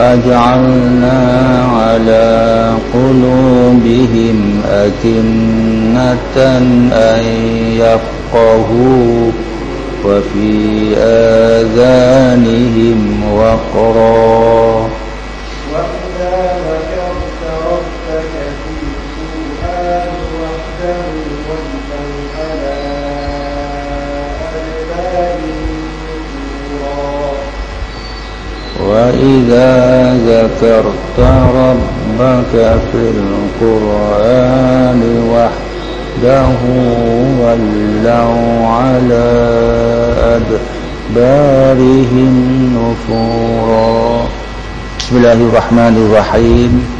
وجعلنا على قلوبهم أكنة أن يفقهوا وفي آذانهم وقرا. وإذا ذكرت ربك في القرآن وحده ولوا على أدبارهم نفورا. بسم الله الرحمن الرحيم.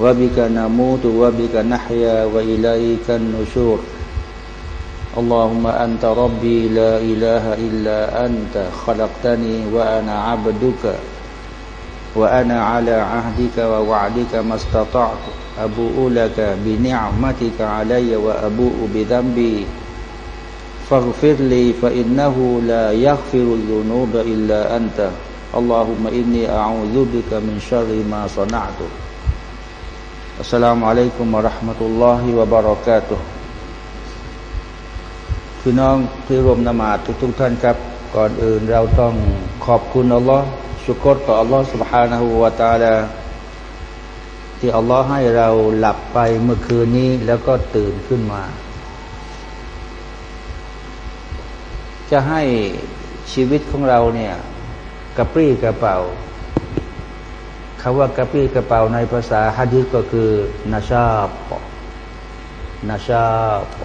وبك نموت وبك نحيا وإليك النشور. اللهم أنت ربي لا إله إلا أنت خلقتني وأنا عبدك وأنا على عهدك ووعدك ما استطعت. أبوء لك بنعمتك علي وأبوء بذنبي. فاغفر لي فإنه لا يغفر الذنوب إلا أنت. اللهم إني أعوذ بك من شر ما صنعت. อัสสลามุอะลัยกุมวะราะห์มะตุลลอฮิวะบารอกาตุพี่น้องที่รวมนมาทุกทุกท่านครับ ก่อนอื่นเราต้องขอบคุณอัลลอฮ์ชุกรต่ออัลลอฮ์ سبحانه และ تعالى ที่อัลลอฮ์ให้เราหลับไปเมื่อคืนนี้ แล้วก็ตื่นขึ้นมา จะให้ชีวิตของเราเนี่ยกระปรี้กระเป๋า คำว่ากระปี้กระเป๋าในภาษาฮะดิษก็คือนาชาปนาชาป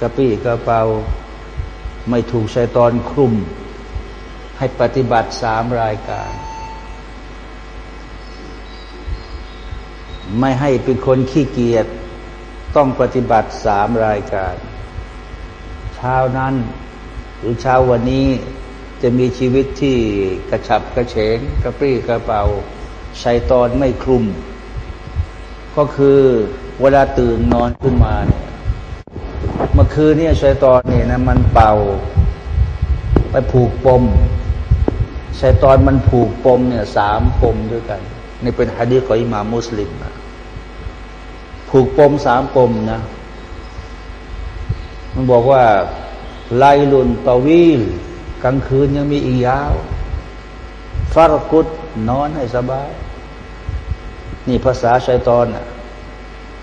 กระปี้กระเป๋าไม่ถูกชัยตอนคลุม ให้ปฏิบัติสามรายการ ไม่ให้เป็นคนขี้เกียจต้องปฏิบัติสามรายการ เช้านั้น หรือเช้าวันนี้ จะมีชีวิตที่กระฉับกระเฉง กระปรี้กระเป๋าชัยตอนไม่คลุม ก็คือเวลาตื่นนอนขึ้นมาเนี่ยเมื่อคืนเนี่ยชัยตอนเนี่ยนะมันเป่า ไปผูกปมชัยตอนมันผูกปมเนี่ยสามปมด้วยกัน นี่เป็นฮะดีของอิมามุสลิมนะผูกปมสามปมนะ มันบอกว่าไลลุนตวีล กลางคืนยังมีอีกยาวฟารกุดนอนให้สบาย นี่ภาษาชัยตอน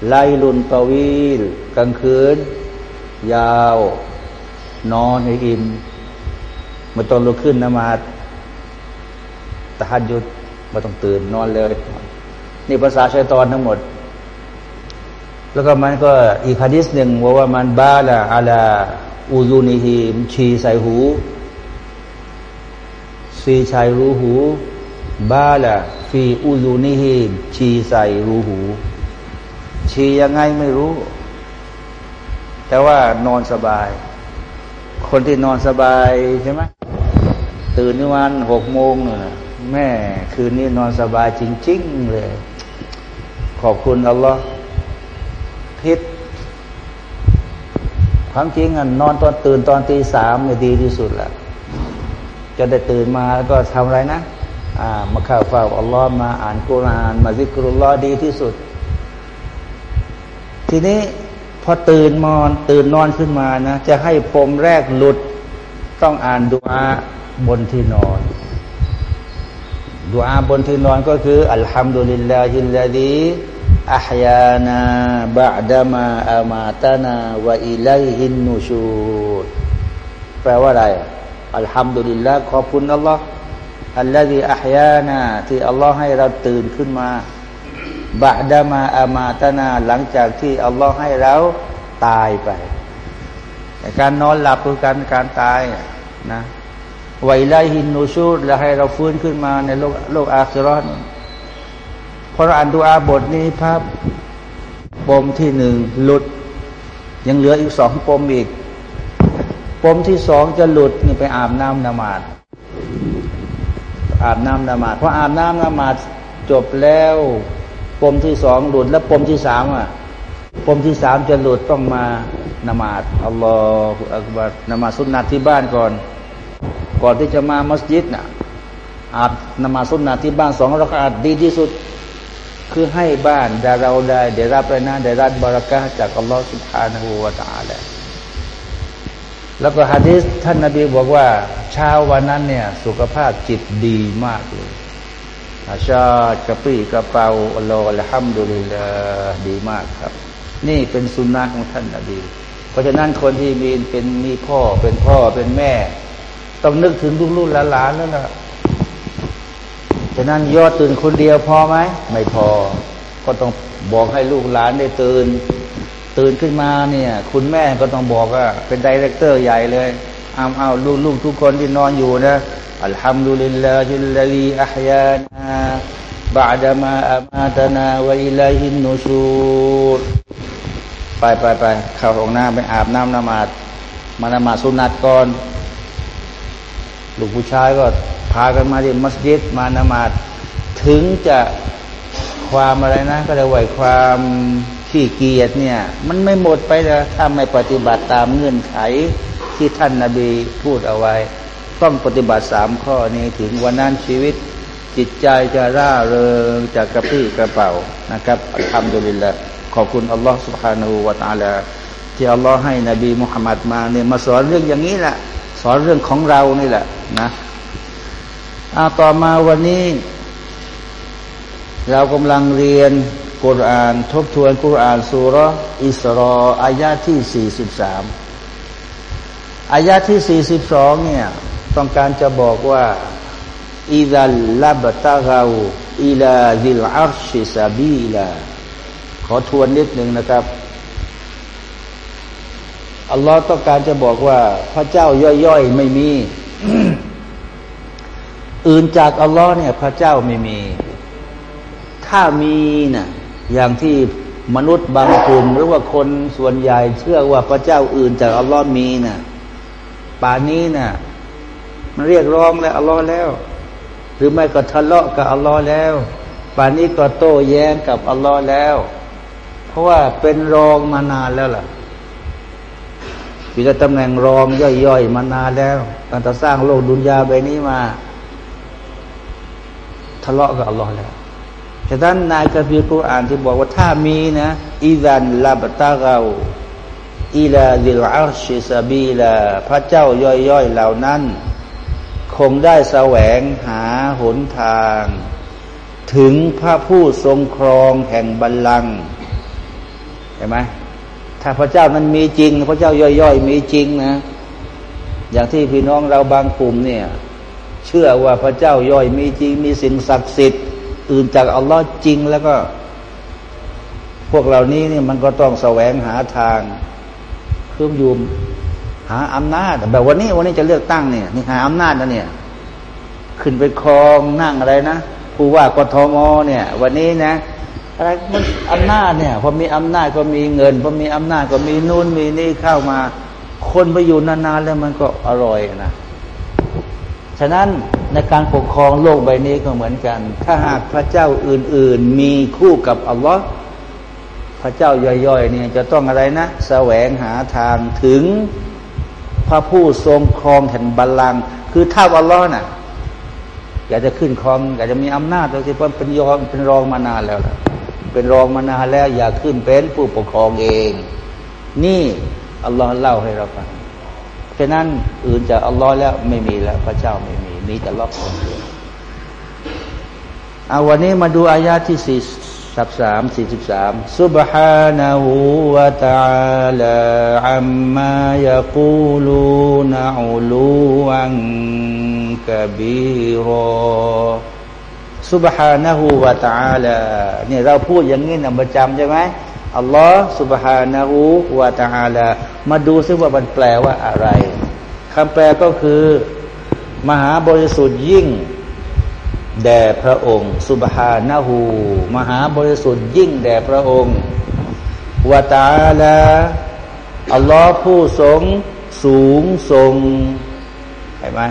ไลลุนตวีลกลางคืน ยาว นอนให้อิ่มมาตอนลุกขึ้นนมาตะฮัดยุดมาต้องตื่นนอนเลย นี่ภาษาชัยตอนทั้งหมด แล้วก็มันก็อีกฮะดิษหนึ่งว่าว่ามันบาละอาลาอูซูนิฮีมชีใส่หู ฟีชัยรูหู บาละฟีอูลูนิฮีชีใส่รูหู ชียังไงไม่รู้ แต่ว่านอนสบาย คนที่นอนสบายใช่ไหมตื่นวันหกโมงเนี่ยแม่คืนนี้นอนสบายจริง ๆ เลย ขอบคุณอัลลอฮ์พิษความจริงอะนอนตอนตื่นตอนตีสามเนี่ยดีที่สุดแหละ จะได้ตื่นมาแล้วก็ทำอะไรนะอ่ามาข้าวเฝ้าอัลลอฮ์มาอ่านกุราน มาซิกรุลลอฮ์ดีที่สุด ทีนี้พอตื่นมอนตื่นนอนขึ้นมานะจะให้ปมแรกหลุด ต้องอ่านดุอาบนที่นอนดุอาบนที่นอนก็คืออัลฮัมดุลิลลาฮิลลาดีอัฮยานาบะดามาอามาตานาวะอิลัยฮินนูชูดแปลว่าอะไร อัลฮัมดุลิลละขอบคุณอัลลอฮ์อัลลอฮีอัฮยานาที่อัลลอฮ์ให้เราตื่นขึ้นมาบะดามาอามาตนาหลังจากที่อัลลอฮ์ให้เราตายไปการนอนหลับคือการการตายนะไวไลหินนูชูดและให้เราฟื้นขึ้นมาในโลกโลกอาคิรอนพอเราอ่านดูอาบทนี้ภาพปมที่หนึ่งหลุด ยังเหลืออีกสองปมอีก ปมที่สองจะหลุดนี่ไปอาบน้ำนมาดอาบน้ำนมาดพออาบน้ำนมาดจบแล้ว ปมที่สองหลุดแล้วปมที่สามอะ ปมที่สามจะหลุดต้องมานมาดอัลลอฮฺอักบัรนมาสุนนัตที่บ้านก่อน ก่อนที่จะมามัสยิดน่ะอาบนมาสุนนัตที่บ้านสองรักอาดดีที่สุด คือให้บ้านได้เราได้ได้รับไปนะได้รับบารักะจากอัลลอฮฺสุบฮานาหูวาตาล แล้วก็ฮะดิษท่านนาบีบอกว่า เช้าวันนั้นเนี่ย สุขภาพจิตดีมากเลยอาชาติกระปี้กระเป๋าอัลลอฮฺละฮัมดุลิลลาดีมากครับ นี่เป็นสุนนะของท่านนาบีเพราะฉะนั้นคนที่มีเป็นมีพ่อเป็นพ่อเป็นแม่ ต้องนึกถึงลูกลูกหลานแล้วล่ะฉะนั้นยอดตื่นคนเดียวพอไหมไม่พอ ก็ต้องบอกให้ลูกหลานได้ตื่น ตื่นขึ้นมาเนี่ย คุณแม่ก็ต้องบอกว่าเป็น director ใหญ่เลยเอาเอาลูกลูกทุกคนที่นอนอยู่นะالحمد لله الذي أحيانا بعد ما أماتنا وإليه النشورไปไปไปเข้าห้องน้ำไปอาบน้ำนมาดมานมาสุนัตก่อนลูกผู้ชายก็พากันมาที่มัสยิดมานมาดถึงจะความอะไรนะ ก็จะไหวความ ขี้เกียจเนี่ย มันไม่หมดไปนะถ้าไม่ปฏิบัติตามเงื่อนไขที่ท่านนาบีพูดเอาไว้ ต้องปฏิบัติสามข้อนี้ถึงวันนั้นชีวิตจิตใจจะร่าเริงจะกระพี้กระเป๋านะครับทำดุลิละขอบคุณอัลลอฮฺสุบฮานูวาตาลาที่อัลลอฮฺให้นบีมุฮัมมัดมาเนี่ยมาสอนเรื่องอย่างนี้แหละสอนเรื่องของเรานี่แหละนะอาต่อมาวันนี้ เรากำลังเรียน กุรอาน ทบทวนกุรอานสุรอิสรออายาที่สี่สิบสามอายาที่สี่สิบสองเนี่ย ต้องการจะบอกว่าإذا لابتغوا إلى ذي العرش سبيلاขอทวนนิดหนึ่งนะครับอัลลอฮ์ต้องการจะบอกว่า พระเจ้าย่อยๆไม่มี อื่นจากอัลลอฮ์เนี่ย พระเจ้าไม่มี ถ้ามีนะ่ะ อย่างที่มนุษย์บางกลุ่ม หรือว่าคนส่วนใหญ่เชื่อว่าพระเจ้าอื่นจากอัลลอฮ์มีนะ่ะป่านี้นะ่ะมันเรียกร้องแล้วอัลลอฮ์แล้ว หรือไม่ก็ทะเลาะกับอัลลอฮ์แล้ว ป่านนี้ก็โต้แย้งกับอัลลอฮ์แล้ว เพราะว่าเป็นรองมานานแล้วล่ะอยู่ในตำแหน่งรองย่อยๆมานานแล้วตั้งแต่สร้างโลกดุนยาใบนี้มา ทะเลาะกับอัลลอฮ์แล้ว ฉะนั้นนายกะฟีกุรอานที่บอกว่าถ้ามีนะอิดันลาบตาเกาอิลาดิลอาชิซาบีลาพระเจ้าย่อยๆเหล่านั้น คงได้แสวงหาหนทาง ถึงพระผู้ทรงครองแห่งบัลลังก์ช่ไหมถ้าพระเจ้านั้นมีจริง พระเจ้าย่อยๆมีจริงนะ อย่างที่พี่น้องเราบางกลุ่มเนี่ย เชื่อว่าพระเจ้าย่อยมีจริง มีสิ่งศักดิ์สิทธิ์ อื่นจากอัลลอฮ์จริงแล้วก็ พวกเหล่านี้นี่มันก็ต้องแสวงหาทางเพิ่มยูมหาอำนาจแบบวันนี้วันนี้จะเลือกตั้งเนี่ยนี่หาอำนาจนะเนี่ย ขึ้นไปครองนั่งอะไรนะผู้ว่ากทมเนี่ย วันนี้นะอะไรมันอำนาจเนี่ยพอมีอำนาจก็มีเงินพอมีอำนาจก็มีนู่นมีนี่เข้ามา คนไปอยู่นานๆแล้วมันก็อร่อยนะ ฉะนั้นในการปกครองโลกใบนี้ก็เหมือนกัน ถ้าหากพระเจ้าอื่น ๆ มีคู่กับอัลลอฮ์พระเจ้าย่อยๆเนี่ยจะต้องอะไรนะ แสวงหาทางถึงพระผู้ทรงครองแห่งบัลลังก์คือถ้าอัลลอฮ์น่ะอยากจะขึ้นครองอยากจะมีอำนาจโดยที่เป็นยองเป็นรองมานานแล้วล่ะเป็นรองมานานแล้ว อยากขึ้นเป็นผู้ปกครองเอง นี่อัลลอฮ์เล่าให้เราฟัง ฉะนั้นอื่นจากอัลลอฮ์แล้วไม่มีแล้ว พระเจ้าไม่มี มีแต่ลอกคนเดียวเอาวันนี้มาดูอายาที่สี่สับสามสี่สิบสาม سبحانه และ تعالى عما يقولون علوا كبيرا สุบฮานะฮูวาตาลาเนี่ยเราพูดอย่างนี้นะประจำใช่ไหม อัลลอฮ์สุบฮานะฮูวาตาลามาดูซิว่ามันแปลว่าอะไรคำแปลก็คือ มหาบริสุทธิ์ยิ่ง แด่พระองค์สุบฮานะฮูมหาบริสุทธิ์ยิ่งแด่พระองค์วาตาลาอัลลอฮ์ผู้ทรงสูงทรงเห็นไหม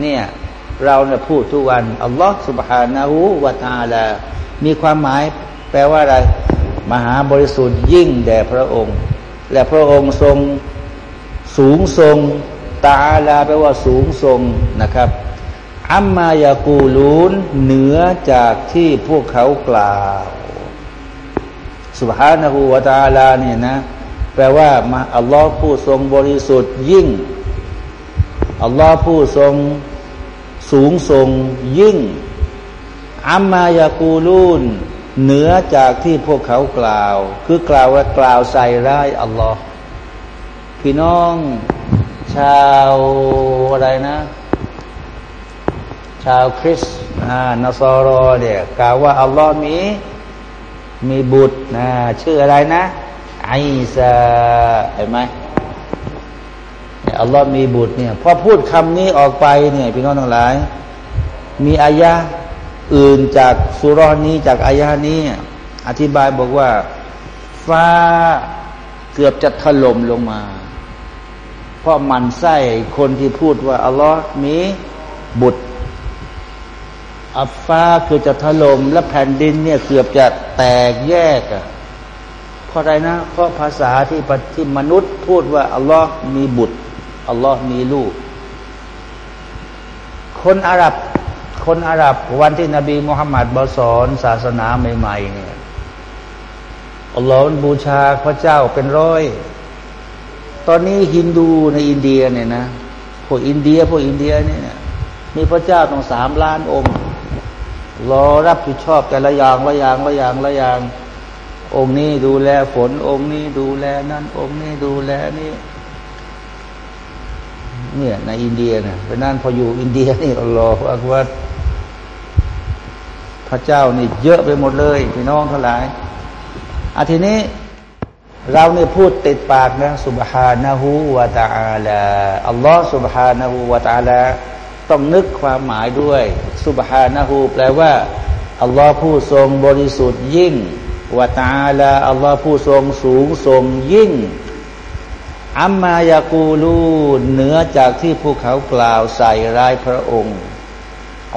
เนี่ยเราเนี่ยพูดทุกวันอัลลอฮ์สุบฮานะฮูวาตาลามีความหมายแปลว่าอะไร มหาบริสุทธิ์ยิ่งแด่พระองค์ และพระองค์ทรงสูงทรงตาลาแปลว่าสูงทรงนะครับอัมมายากูลูนเหนือจากที่พวกเขากล่าวสุบฮานะฮูวตาลาเนี่ยนะ แปลว่ามาอัลลอฮ์ผู้ทรงบริสุทธิ์ยิ่งอัลลอฮ์ผู้ทรงสูงทรงยิ่งอัมมายากูลูน เหนือจากที่พวกเขากล่าว คือกล่าวว่ากล่าวใส่ร้ายอัลลอฮ์พี่น้อง ชาวอะไรนะ ชาวคริสต์นาซอรอเนี่ยกล่าวว่าอัลลอฮ์มีมีบุตรนะชื่ออะไรนะไอซาเห็นไหมอัลลอฮ์มีบุตรเนี่ยพอพูดคำนี้ออกไปเนี่ยพี่น้องทั้งหลาย มีอายะ อื่นจากสุรนี้จากอายะนี้ อธิบายบอกว่า ฟ้าเกือบจะถล่มลงมา เพราะมันไส้คนที่พูดว่า อัลลอฮ์มีบุตร อัฟฟ้าคือจะถล่มและแผ่นดินเนี่ยเกือบจะแตกแยกอะเพราะอะไรนะ เพราะภาษาที่ที่มนุษย์พูดว่า อัลลอฮ์มีบุตร อัลลอฮ์มีลูก คนอาหรับ คนอาหรับวันที่นบีมุฮัมมัดบาสอนศาสนาใหม่ๆเนี่ยอัลลอฮ์บูชาพระเจ้าเป็นร้อย ตอนนี้ฮินดูในอินเดียเนี่ยนะพวกอินเดียพวกอินเดียเนี่ยมีพระเจ้าต้องสามล้านองค์รอรับผิดชอบแต่ละอย่างละอย่างละอย่างละอย่าง องค์นี้ดูแลฝน องค์นี้ดูแลนั่นองค์นี้ดูแลนี่เนี่ยในอินเดียเนี่ยไปนั่นพออยู่อินเดียนี่อัลลอฮฺอักบัด พระเจ้านี่เยอะไปหมดเลยพี่น้องทั้งหลายอาทีนี้เราเนี่ยพูดติดปากนะสุบฮานะฮูวาตาลาอัลลอฮฺสุบฮานะฮูวาตาลาต้องนึกความหมายด้วยสุบฮานะฮูแปลว่าอัลลอฮ์ผู้ทรงบริสุทธิ์ยิ่งวาตาลาอัลลอฮ์ผู้ทรงสูงทรงยิ่งอัมมายากูลูเหนือจากที่พวกเขากล่าวใส่ร้ายพระองค์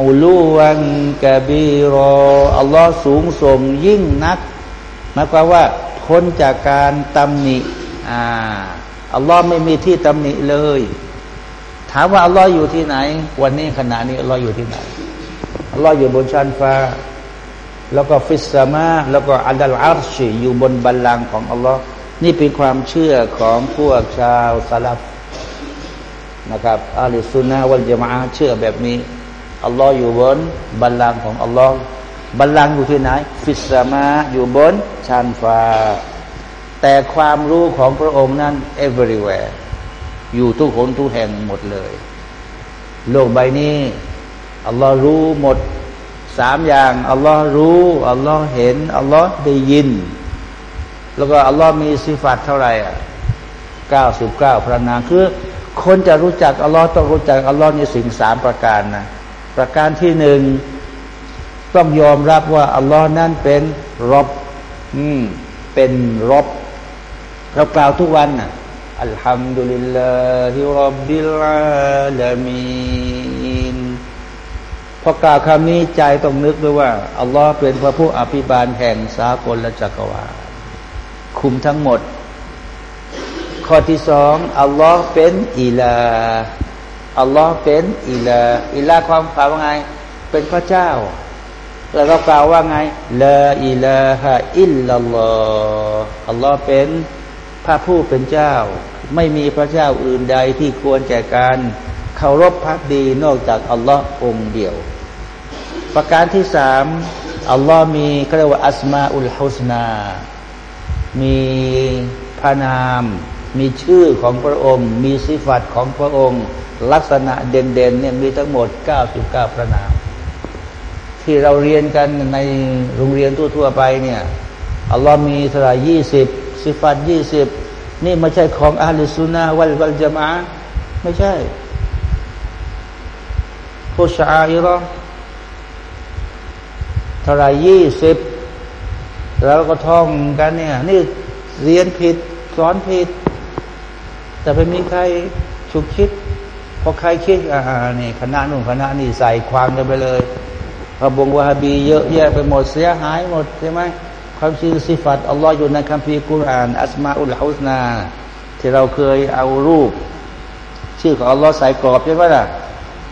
อูลูวันกะบีรออัลลอฮ์สูงส่งยิ่งนักหมายความว่าพ้นจากการตำหนิอ่าอัลลอฮ์ไม่มีที่ตำหนิเลย ถามว่าอัลลอฮ์อยู่ที่ไหน วันนี้ขณะนี้อัลลอฮ์อยู่ที่ไหนอัลลอฮ์อยู่บนชั้นฟ้า แล้วก็ฟิสซามาแล้วก็อัลลอาร์ชีอยู่บนบัลลังก์ของอัลลอฮ์นี่เป็นความเชื่อของพวกชาวซาลับนะครับอาลิสุนนะวัลจมาเชื่อแบบนี้ อัลลอฮ์อยู่บนบัลลังก์ของอัลลอฮ์บัลลังก์อยู่ที่ไหน ฟิสมาอยู่บนชันฟ้า แต่ความรู้ของพระองค์นั้น everywhere อยู่ทุกคนทุกแห่งหมดเลย โลกใบนี้อัลลอฮ์รู้หมดสามอย่างอัลลอฮ์รู้อัลลอฮ์เห็นอัลลอฮ์ได้ยิน แล้วก็อัลลอฮ์มีสิฟัตเท่าไหร่อะเก้าสิบเก้าพระนามคือ คนจะรู้จักอัลลอฮ์ต้องรู้จักอัลลอฮ์ในสิ่งสามประการนะ ประการที่หนึ่งต้องยอมรับว่าอัลลอฮ์นั้นเป็นรบอืมเป็นรบเรากล่าวทุกวันนะอัลฮัมดุลิลลาฮิรับบิลอาลามีนพอกล่าวคำนี้ใจต้องนึกด้วยว่า อัลลอฮ์เป็นพระผู้อภิบาลแห่งสากลและจักรวาลคุมทั้งหมด ข้อที่สองอัลลอฮ์เป็นอิลา อัลลอฮ์เป็นอิลาอิลาความความว่าไง เป็นพระเจ้า แล้วเรากล่าวว่าไงลาอิลาฮะอิลลัลลอฮ์อัลลอฮ์เป็นพระผู้เป็นเจ้า ไม่มีพระเจ้าอื่นใดที่ควรแก่การเคารพพักดีนอกจากอัลลอฮ์องเดียว ประการที่สามอัลลอฮ์มีเขาเรียกว่าอัสมาอุลฮุสนา มีพระนาม มีชื่อของพระองค์ มีสิฟัตของพระองค์ ลักษณะเด่นๆเนี่ยมีทั้งหมด 99 พระนาม ที่เราเรียนกันในโรงเรียนทั่วๆไปเนี่ยอัลลอฮ์มีเท่าร่ยี่สิบสิฟัตยี่สิบนี่ไม่ใช่ของอาลิสุนาวัลวัลจมาไม่ใช่ผู้ชายรอท่าไรยี่สิบแล้วก็ท่องกันเนี่ย นี่เรียนผิด สอนผิด แต่ไม่มีใครฉุกคิดพอใครคิดอ่านี่คณะนุ่งคณะนี่ใส่ความกันไปเลยพระบงวาฮบีเยอะแยะไปหมดเสียหายหมดใช่ไหมความชื่อสิฟัตอัลลอฮ์อยู่ในคัมภีร์กุรอาน อัสมาอุลฮุสนา ที่เราเคยเอารูป ชื่อของอัลลอฮ์ใส่กรอบใช่ไหมล่ะ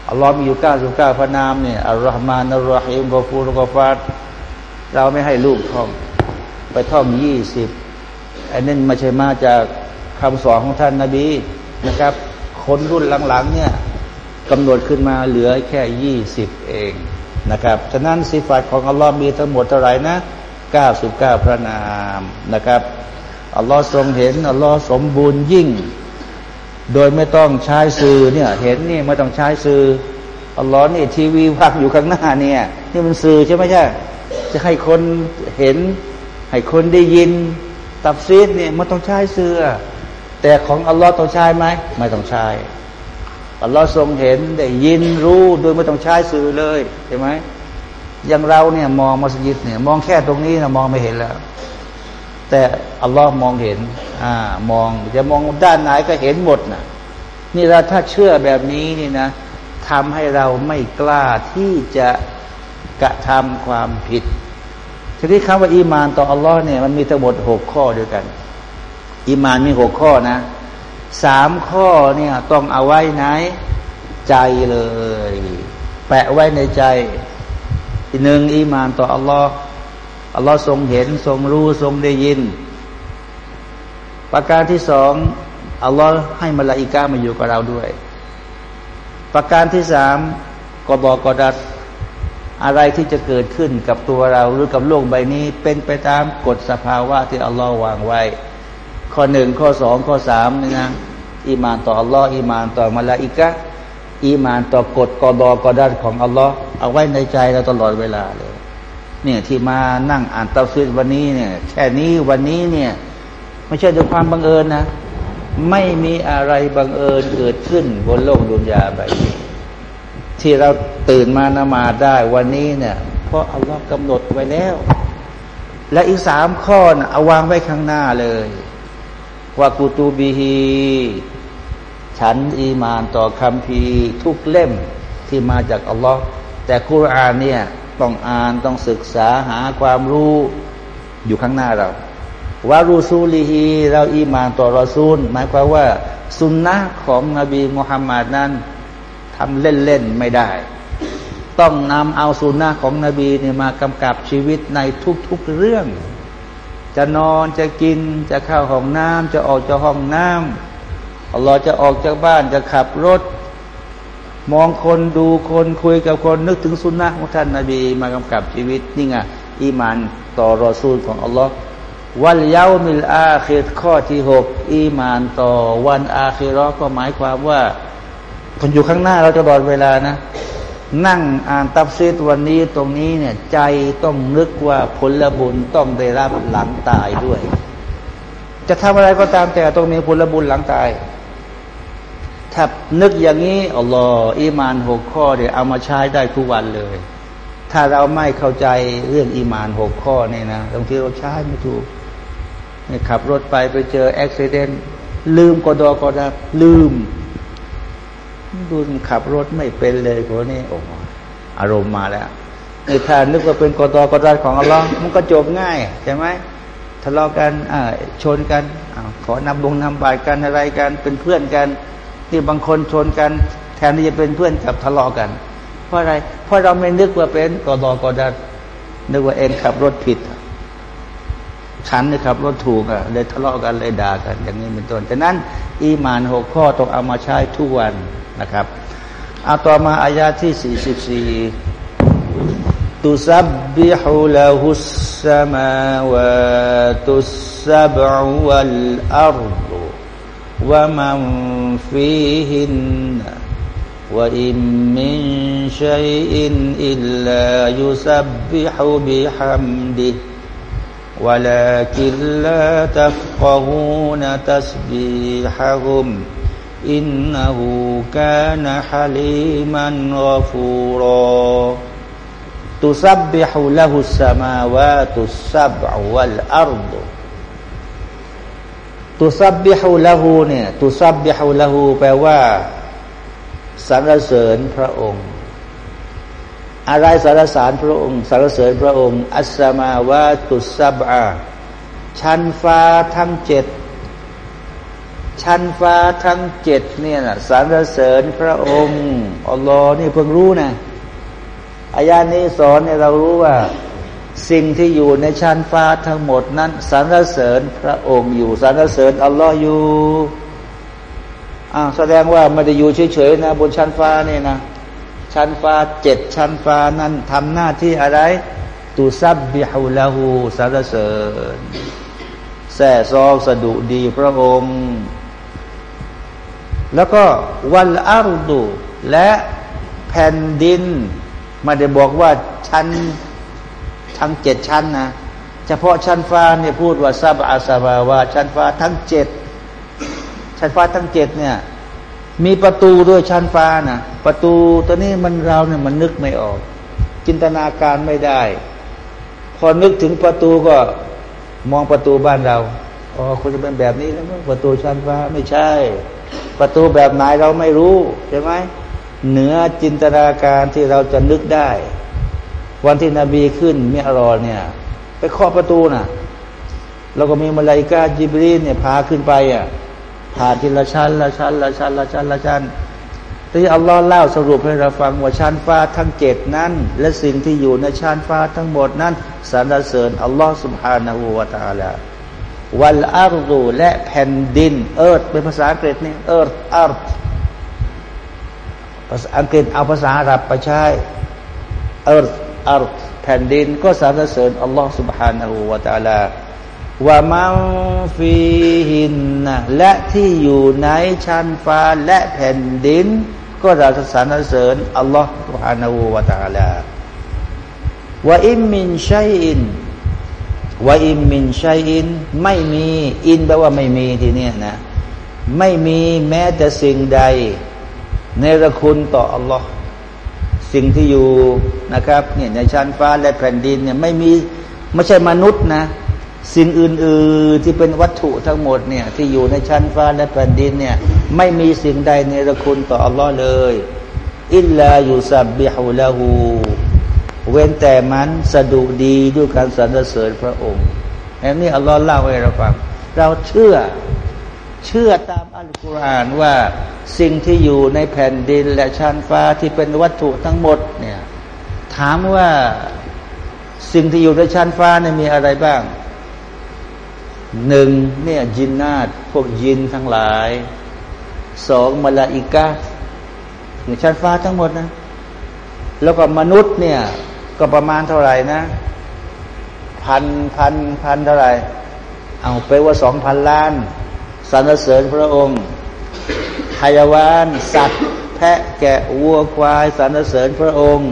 อัลลอฮ์มีอยู่เก้าสิบเก้าพระนามเนี่ยอัลลอฮ์มานัลรอฮิมกอฟูรกอฟาดเราไม่ให้ลูกท่อง ไปท่องยี่สิบอันนั้นไม่ใช่มาจาก คำสอนของท่านนาบีนะครับ คนรุ่นหลังๆเนี่ยกำหนดขึ้นมาเหลือแค่ยี่สิบเองนะครับ ฉะนั้นสิฟัตของอัลลอฮ์มีทั้งหมดเท่าไหร่นะเก้าสิบเก้าพระนามนะครับอัลลอฮ์ทรงเห็นอัลลอฮ์สมบูรณ์ยิ่ง โดยไม่ต้องใช้สื่อเนี่ยเห็นนี่ไม่ต้องใช้สื่ออัลลอฮ์นี่ทีวีพักอยู่ข้างหน้าเนี่ยนี่มันสื่อใช่ไหมใช่จะให้คนเห็น ให้คนได้ยิน ตับซีดเนี่ยไม่ต้องใช้สื่อ แต่ของอัลลอฮ์ต้องใช้ไหมไม่ต้องใช้อัลลอฮ์ทรงเห็นได้ยินรู้โดยไม่ต้องใช้สื่อเลยใช่ไหมอย่างเราเนี่ยมองมัสยิดเนี่ย มองแค่ตรงนี้นะมองไม่เห็นแล้ว แต่อัลลอฮ์มองเห็น อ่ามองจะมองด้านไหนก็เห็นหมดนะนี่เราถ้าเชื่อแบบนี้นี่นะทำให้เราไม่กล้าที่จะกระทำความผิดทีนี้คำว่าอีมานต่ออัลลอฮ์เนี่ยมันมีทั้งหมดหกข้อด้วยกัน อีมานมีหกข้อนะสามข้อเนี่ยต้องเอาไว้ไหน ใจเลย แปะไว้ในใจหนึ่งอีมานต่ออัลลอฮ์อัลลอฮ์ทรงเห็นทรงรู้ทรงได้ยิน ประการที่สองอัลลอฮ์ให้มลาอิกามาอยู่กับเราด้วย ประการที่สามกบอกกดัดอะไรที่จะเกิดขึ้นกับตัวเราหรือกับโลกใบนี้ เป็นไปตามกฎสภาวะที่อัลลอฮ์วางไว้ ข้อหนึ่งข้อสองข้อสามนี่นะอีมานต่ออัลลอฮ์อีมานต่อมาลาอิกะอีมานต่อกฎกอฎอกอดัรของอัลลอฮ์เอาไว้ในใจเราตลอดเวลาเลยเนี่ยที่มานั่งอ่านตัฟซีรวันนี้เนี่ยแค่นี้วันนี้เนี่ยไม่ใช่ด้วยความบังเอิญนะ ไม่มีอะไรบังเอิญเกิดขึ้นบนโลกดุนยาใบนี้ที่เราตื่นมานมาได้วันนี้เนี่ย เพราะอัลลอฮ์กำหนดไว้แล้ว และอีกสามข้อนะเอาวางไว้ข้างหน้าเลย วากูตูบีฮีฉันอีมานต่อคำพีทุกเล่มที่มาจากอัลลอฮ์แต่คุรานเนี่ยต้องอ่านต้องศึกษาหาความรู้อยู่ข้างหน้าเราวารูซูลีฮีเราอีมานต่อรอซูล หมายความว่า สุนนะของนบีมุฮัมมัดนั้นทำเล่นๆไม่ได้ ต้องนำเอาสุนนะของนบีเนี่ยมากำกับชีวิตในทุกๆเรื่อง จะนอนจะกินจะเข้าห้องน้ำจะออกจากห้องน้ำอัลลอฮ์จะออกจากบ้านจะขับรถ มองคนดูคนคุยกับคนนึกถึงสุนนะของท่านนาบีมากำกับชีวิตนี่ไงอีมานต่อรอซูลของอัลลอฮ์วันเยามิลอาคิดข้อที่หกอีมานต่อวันอาคิรอก็หมายความว่าคนอยู่ข้างหน้าเราจะรอดเวลานะ นั่งอ่านตับซีดวันนี้ตรงนี้เนี่ย ใจต้องนึกว่าผลบุญต้องได้รับหลังตายด้วย จะทำอะไรก็ตามแต่ต้องมีผลบุญหลังตาย ถ้านึกอย่างนี้อัลลอฮ์อีมานหกข้อเดี๋ยวเอามาใช้ได้ทุกวันเลย ถ้าเราไม่เข้าใจเรื่องอีมานหกข้อเนี่ยนะบางทีเราใช้ไม่ถูกนี่ขับรถไปไปเจออุบิเหตุลืมกอดอกอดับลืม ดูขับรถไม่เป็นเลยคนนี้โอ้อารมณ์มาแล้วในถ้านึกว่าเป็นกอดอกอดับของอัลลอฮ์มันก็จบง่ายใช่ไหมทะเลาะกันอ่าชนกันอขอนำบงนำบายกันอะไรกันเป็นเพื่อนกันที่บางคนชนกัน แทนที่จะเป็นเพื่อนกับทะเลาะกัน เพราะอะไร เพราะเราไม่นึกว่าเป็นกอดอกอดัดนึกว่าเองขับรถผิด ฉันนี่ครับรถถูกอะเลยทะเลาะกันเลยด่ากัน อย่างนี้เป็นต้นฉะนั้น อีมานหกข้อต้องเอามาใช้ทุกวันนะครับอาต่อมาอายาที่สี่สิบสี่تسبح له السماوات السبع والأرض ومن فيهن وإن من شيء إلاยุสับบิฮุบิฮัมดี ولكن لا تفقهون تسبيحهم إنه كان حليما غفورا تسبح له السماوات السبع والأرض تسبح له เนี่ย تسبح له แปลว่าสรรเสริญพระองค์ อะไรสารสารพระองค์ สารเสริญพระองค์ อัสมาวาตุสับอาชั้นฟ้าทั้งเจ็ดชั้นฟ้าทั้งเจ็ดเนี่ยนะสารเสริญพระองค์อัลลอฮ์นี่เพิ่งรู้นะอายานี้สอนให้เรารู้ว่า สิ่งที่อยู่ในชั้นฟ้าทั้งหมดนั้นสรรเสริญพระองค์อยู่สรรเสริญอัลลอฮ์อยู่อ่าแสดงว่าไม่ได้อยู่เฉยๆนะ บนชั้นฟ้านี่นะ ชั้นฟ้าเจ็ดชั้นฟ้านั้นทำหน้าที่อะไรตุซับบิฮุลาหูสารเสริญแส่ซองสะดุดีพระองค์ แล้วก็วัลอารุดูและแผ่นดินมาได้บอกว่าชั้นทั้งเจ็ดชั้นนะเฉพาะชั้นฟ้าเนี่ยพูดว่าซาบอาซาบาวาชั้นฟ้าทั้งเจ็ดชั้นฟ้าทั้งเจ็ดเนี่ย มีประตูด้วยชั้นฟ้านะประตูตัวนี้มันเราเนี่ยมันนึกไม่ออก จินตนาการไม่ได้ พอนึกถึงประตูก็มองประตูบ้านเราอ๋อคุณจะเป็นแบบนี้แล้วประตูชั้นฟ้าไม่ใช่ ประตูแบบไหนเราไม่รู้ใช่ไหมเหนือจินตนาการที่เราจะนึกได้ วันที่นบีขึ้นมียรอเนี่ย ไปเคาะประตูนะ่ะเราก็มีมาลายกาจิบรีนเนี่ยพาขึ้นไปอะ ผ่านทีละชั้นละชั้นละชั้นละชั้นละชั้นที่อัลลอฮ์เล่าสรุปให้เราฟังว่าชั้นฟ้าทั้งเจ็ดนั้น และสิ่งที่อยู่ในชั้นฟ้าทั้งหมดนั้นสรรเสริญอัลลอฮ์สุบฮานาหูวาตาละวันอาร์ดูและแผ่นดิน เอิร์ธเป็นภาษาอังกฤษนี่เอิร์ธอาร์ธภาษาอังกฤษเอาภาษาอาหรับไปใช้เอิร์ธأرضแผ่นดินก็สรรเสริญอัลลอฮ์سبحانه وتعالى ومن فيهنนะและที่อยู่ในชั้นฟ้าและแผ่นดิน ก็ราจะสรรเสริญอัลลอฮฺسبحانه وتعالى وإن من شيء وإن من شيء ไม่มี إن แปลว่าไม่มีทีเนี้ยนะ ไม่มีแม้แต่สิ่งใด ในระคุณต่ออัลลอฮฺสิ่งที่อยู่นะครับเนี่ยในชั้นฟ้าและแผ่นดินเนี่ยไม่มีไม่ใช่มนุษย์นะ สิ่งอื่น ๆที่เป็นวัตถุทั้งหมดเนี่ยที่อยู่ในชั้นฟ้าและแผ่นดินเนี่ยไม่มีสิ่งใดในระคุณต่ออัลลอฮ์เลยอิลลาอยู่สับบิฮุลาหูเว้นแต่มันสะดุดีด้วยการสรรเสริญพระองค์แห่นี้อัลลอฮ์เล่าให้เราฟังเราเชื่อเชื่อตามอัลกุรอานว่าสิ่งที่อยู่ในแผ่นดินและชั้นฟ้าที่เป็นวัตถุทั้งหมดเนี่ยถามว่าสิ่งที่อยู่ในชั้นฟ้าเนี่ยมีอะไรบ้าง หนึ่งเนี่ยยินนาตพวกยินทั้งหลายสองมลาอิกาอยู่ชั้นฟ้าทั้งหมดนะ แล้วก็มนุษย์เนี่ย ก็ประมาณเท่าไหร่นะ พันพันพันเท่าไหร่ เอาไปว่าสองพันล้านสรรเสริญพระองค์พยาวาน สัตว์ แพะแกะวัวควายสรรเสริญพระองค์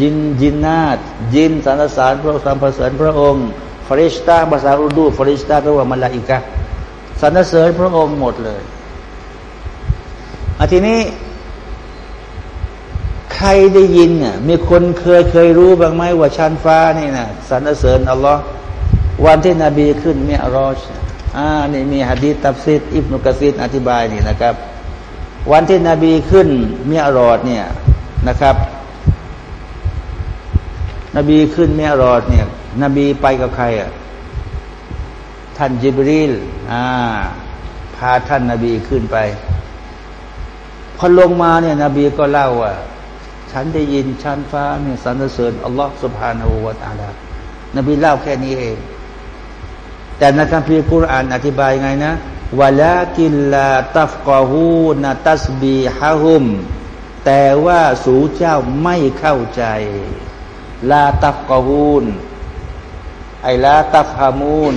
ยินยินนาตยินสรรเสริญพระสรรเสริญพระองค์ ฟริสตาภาษาอุดูฟริสตาแปลว่ามาลาอิกะสรรเสริญพระองค์หมดเลยอาทีนี้ ใครได้ยินอะมีคนเคยเคยรู้บ้างไหมว่าชั้นฟ้านี่นะสรรเสริญอัลลอฮ์วันที่นบีขึ้นเมียรอชอ่านี่มีฮะดีตับซิดอิบนุกะซิดอธิบายนี่นะครับ วันที่นบีขึ้นเมียรอดเนี่ยนะครับ นบีขึ้นเมียรอดเนี่ย นบีไปกับใครอะท่านจิบรีลอ่า พาท่านนาบีขึ้นไป พอลงมาเนี่ย นบีก็เล่าว่า ฉันได้ยินชั้นฟ้าเนี่ยสรรเสริญอัลลอฮฺสุบฮานาหูวาตาลานบีเล่าแค่นี้เอง แต่ในคัมภีร์กุรอานอธิบายไงนะวะลากินลาตัฟกอฮูนาตัสบีฮะฮุม แต่ว่าสูเจ้าไม่เข้าใจ ลาตัฟกอฮูน ไอลาตัฟฮามูน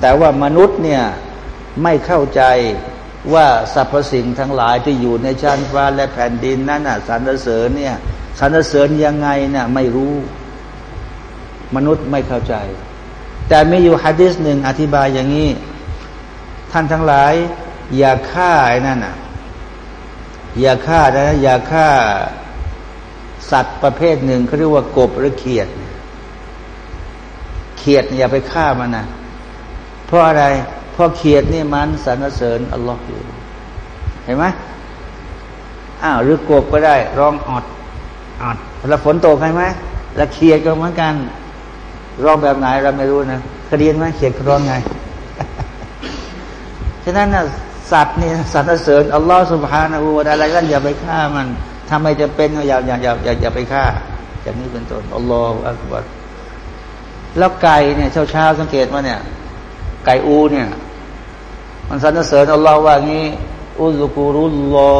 แต่ว่ามนุษย์เนี่ยไม่เข้าใจว่าสรรพสิ่งทั้งหลายที่อยู่ในชั้นฟ้าและแผ่นดินนั้นน่ะสรรเสริญเนี่ยสรรเสริญยังไงเนี่ยไม่รู้ มนุษย์ไม่เข้าใจ แต่มีอยู่ฮะดิษหนึ่งอธิบายอย่างนี้ ท่านทั้งหลาย อย่าฆ่าไอ้นั่นอะอย่าฆ่านะอย่าฆ่าสัตว์ประเภทหนึ่งเขาเรียกว่ากบหรือเขียดเเขียดอย่าไปฆ่ามันนะเพราะอะไร เพราะเขียดนี่มันสรรเสริญอัลลอฮ์อยู่ เห็นไหมอ้าวหรือกบก็ได้ ร้องอดอดแล้วฝนตกใช่ไหมแล้วเขียดก็เหมือนกัน ร้องแบบไหนเราไม่รู้นะเคยเรียนไหมเขียดร้องไง ฉะนั้นนะสัตว์นี่สรรเสริญอัลลอฮฺสุบฮานาอูอะไรกันอย่าไปฆ่ามันทำไมจะเป็นอย่าอย่าอย่าอย่าอย่าไปฆ่า อย่างนี้เป็นต้นอัลลอฮฺอักบัร แล้วไก่เนี่ยเช้าเช้าสังเกตว่าเนี่ย ไก่อูเนี่ย มันสรรเสริญอัลลอฮฺว่างี้อุลกุรุลลอ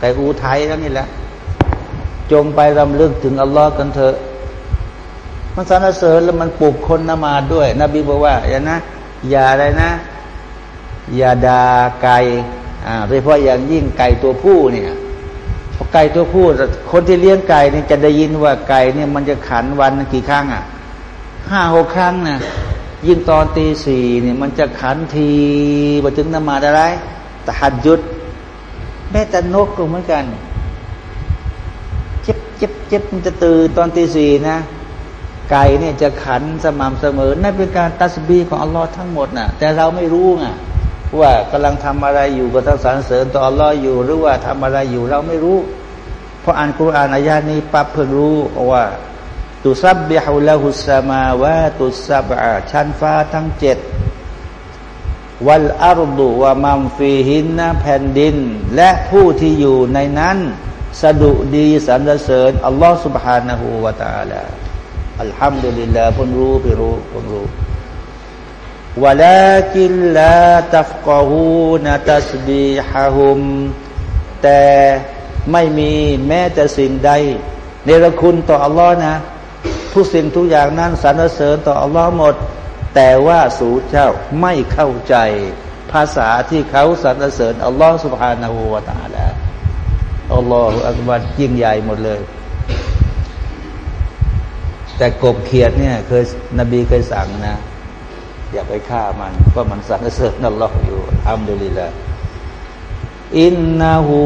ไก่อูไทยแล้วนี่แหละ จงไปรำลึกถึงอัลลอฮ์กันเถอะ มันสรรเสริญแล้วมันปลุกคนนมาด้วย นบีบอกว่า อย่านะ อย่าอะไรนะ อย่าด่าไก่อ่าโดยเฉพาะอย่างยิ่งไก่ตัวผู้เนี่ยพอไก่ตัวผู้คนที่เลี้ยงไก่เนี่ยจะได้ยินว่าไก่เนี่ยมันจะขันวันกี่ครั้งอะ ห้าหกครั้งนะยิ่งตอนตีสี่เนี่ยมันจะขันทีมาถึงนมาอะไรตหัดยุดแม้แต่นกก็เหมือนกัน เจ็บเจ็บเจ็บมันจะตื่นตอนตีสี่นะไก่เนี่ยจะขันสม่ำเสมอ นั่นเป็นการตัสบีของอัลลอฮ์ทั้งหมดนะ่ะ แต่เราไม่รู้ไงว่ากำลังทำอะไรอยู่ก็ต้องสรรเสริญต่ออัลลอฮ์อยู่หรือว่าทำอะไรอยู่เราไม่รู้ เพราะอ่านคุรานอายานี้ปั๊บเพิ่งรู้ว่า ตุซับบิฮุลาฮุสมาวะตุซับะชั้นฟ้าทั้งเจ็ดวัลอารดุวามัมฟีหินนะแผ่นดิน และผู้ที่อยู่ในนั้น สะดุดีสรรเสริญอัลลอฮ์ سبحانه และ تعالى อัลฮัมดุลิลลาห์ผมรู้ไปรู้ผมรู้วะลากินลาตัฟกฮูนตัสบีฮะฮุม แต่ไม่มีแม้แต่สิ่งใดเนรคุณต่ออัลลอฮ์นะ ทุกสิ่งทุกอย่างนั้นสรรเสริญต่ออัลลอฮ์หมด แต่ว่าสูเจ้าไม่เข้าใจ ภาษาที่เขาสรรเสริญอัลลอฮ์สุบฮานาหูวาตาละอัลลอฮฺอักบัรยิ่งใหญ่หมดเลย แต่กบเขียดเนี่ยเคยนบีเคยสั่งนะ อย่าไปฆ่ามันเพราะมันสั่งเสริญนัลลอฮ์อยู่ทำดูลีละอินนาหู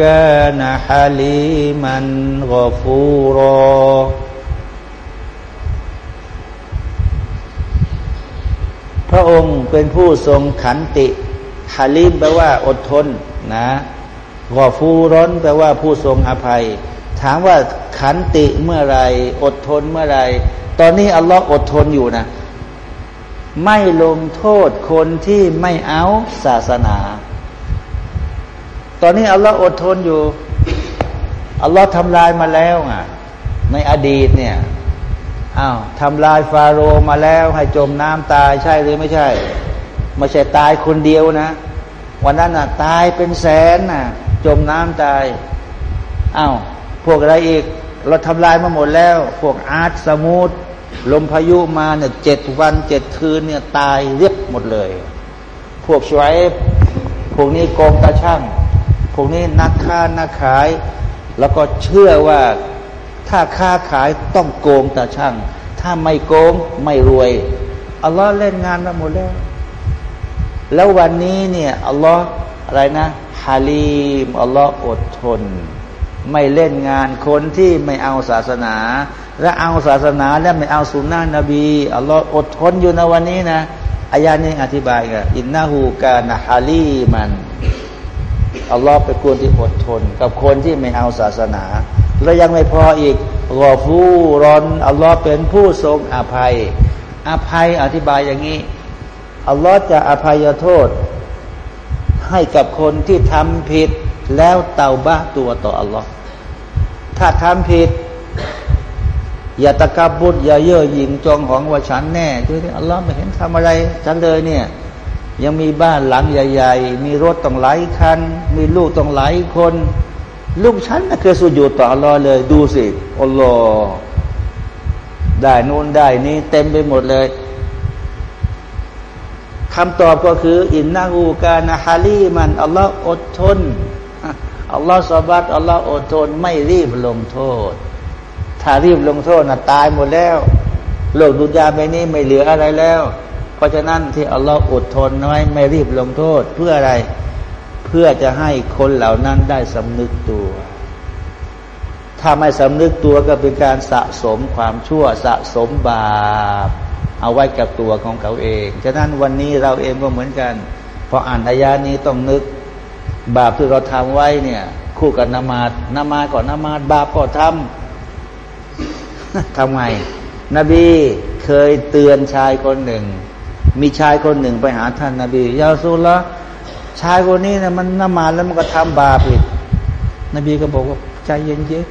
กานะฮาลีมันกฟูรอ ระองค์เป็นผู้ทรงขันติฮาลีมแปลว่าอดทนนะกอฟูร้อนแปลว่าผู้ทรงอภัย ถามว่าขันติเมื่อไรอดทนเมื่อไร ตอนนี้อัลลอฮ์อดทนอยู่นะ ไม่ลงโทษคนที่ไม่เอาศาสนา ตอนนี้อัลลอฮ์อดทนอยู่อัลลอฮ์ทำลายมาแล้วอะในอดีตเนี่ย อ้าวทำลายฟาโรมาแล้วให้จมน้ำตายใช่หรือไม่ใช่ไม่ใช่ตายคนเดียวนะ วันนั้นน่ะตายเป็นแสนน่ะ จมน้ำตายอ้าวพวกอะไรอีก เราทำลายมาหมดแล้ว พวกอาร์ตสมูทลมพายุมาเนี่ยเจ็ดวันเจ็ดคืนเนี่ยตายเรียบหมดเลย พวกชวยพวกนี้โกงตาช่างพวกนี้นักค้านักขาย แล้วก็เชื่อว่า ถ้าค้าขายต้องโกงตาช่าง ถ้าไม่โกงไม่รวยอัลลอฮ์เล่นงานมาหมดแล้ว แล้ววันนี้เนี่ยอัลลอฮ์อะไรนะฮาลีมอัลลอฮ์อดทน ไม่เล่นงานคนที่ไม่เอาศาสนา และเอาศาสนาและไม่เอาสุนนะนบีอัลลอฮ์อดทนอยู่ในวันนี้นะอายานี้อธิบายกันอินนาหูกานะฮาลีมันอัลลอฮ์เป็นคนที่อดทน กับคนที่ไม่เอาศาสนา แล้วยังไม่พออีกรอฟูรอนอัลลอฮ์เป็นผู้ทรงอภัย อภัยอธิบายอย่างนี้อัลลอฮ์จะอภัยโทษ ให้กับคนที่ทำผิดแล้วเตาบ้าตัวต่ออัลลอฮ์ถ้าทำผิด อย่าตะกบบุตรอย่าเย่อหยิ่งจองของว่าฉันแน่ดูที่อัลลอฮ์ไม่เห็นทำอะไรฉันเลยเนี่ยยังมีบ้านหลังใหญ่ ๆ มีรถต้องหลายคัน มีลูกต้องหลายคน ลูกฉันน่ะเคยสุญูต่ออัลลอฮ์เลย ดูสิอัลลอฮ์ได้นู่นได้นี่เต็มไปหมดเลยคำตอบก็คือ อินนาหูกานะฮาลีมันอัลลอฮ์อดทนอัลลอฮ์สบัดอัลลอฮ์อดทน ไม่รีบลงโทษ ถ้ารีบลงโทษนะตายหมดแล้ว โลกดุนยาไปนี้ไม่เหลืออะไรแล้ว เพราะฉะนั้นที่อัลลอฮ์อดทนน้อย ไม่รีบลงโทษเพื่ออะไร พื่อจะให้คนเหล่านั้นได้สำนึกตัว ถ้าไม่สำนึกตัวก็เป็นการสะสมความชั่วสะสมบาป เอาไว้กับตัวของเขาเอง ฉะนั้นวันนี้เราเองก็เหมือนกัน พออ่านอายานี้ต้องนึก บาปที่เราทำไว้เนี่ย คู่กับนมาดนมาดก่อนนมาดบาปก็ทำทำไง นบีเคยเตือนชายคนหนึ่ง มีชายคนหนึ่งไปหาท่านนาบียาสุลละ ชายคนนี้นะมันนมาแล้วมันก็ทำบาปอีกนบีก็บอกว่าใจเย็น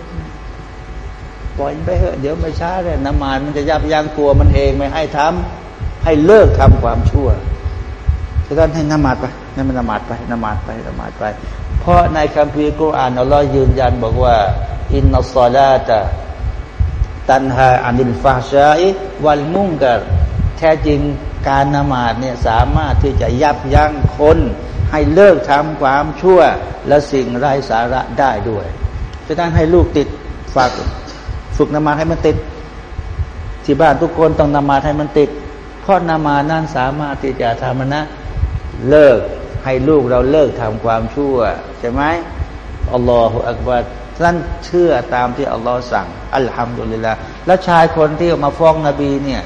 ๆปล่อยไปเถอะเดี๋ยวไม่ช้าเลยนมามันจะยับยั้งตัวมันเองไม่ให้ทำให้เลิกทำความชั่วฉะนั้นให้นมาดไปนั่นมันนมาดไปนมาดไปนมาดไป เพราะในคัมภีร์กุรอานอัลลอฮ์ยืนยันบอกว่า อินนัสซาลาตะตันฮาอานิลฟาชาอิวัลมุ่งกัแท้จริงการนมาดเนี่ยสามารถที่จะยับยั้งคน ให้เลิกทำความชั่วและสิ่งไร้สาระได้ด้วยจะนั้นให้ลูกติดฝากฝึกนมาให้มันติด ที่บ้านทุกคนต้องนมาให้มันติดเพราะนมานั้นสามารถที่จะทำนะเลิกให้ลูกเราเลิกทำความชั่ว ใช่ไหมอัลลอฮฺอักบัดท่านเชื่อตามที่อัลลอฮ์สั่ง อัลฮัมดุลิลละแล้วชายคนที่มาฟ้องนบีเนี่ย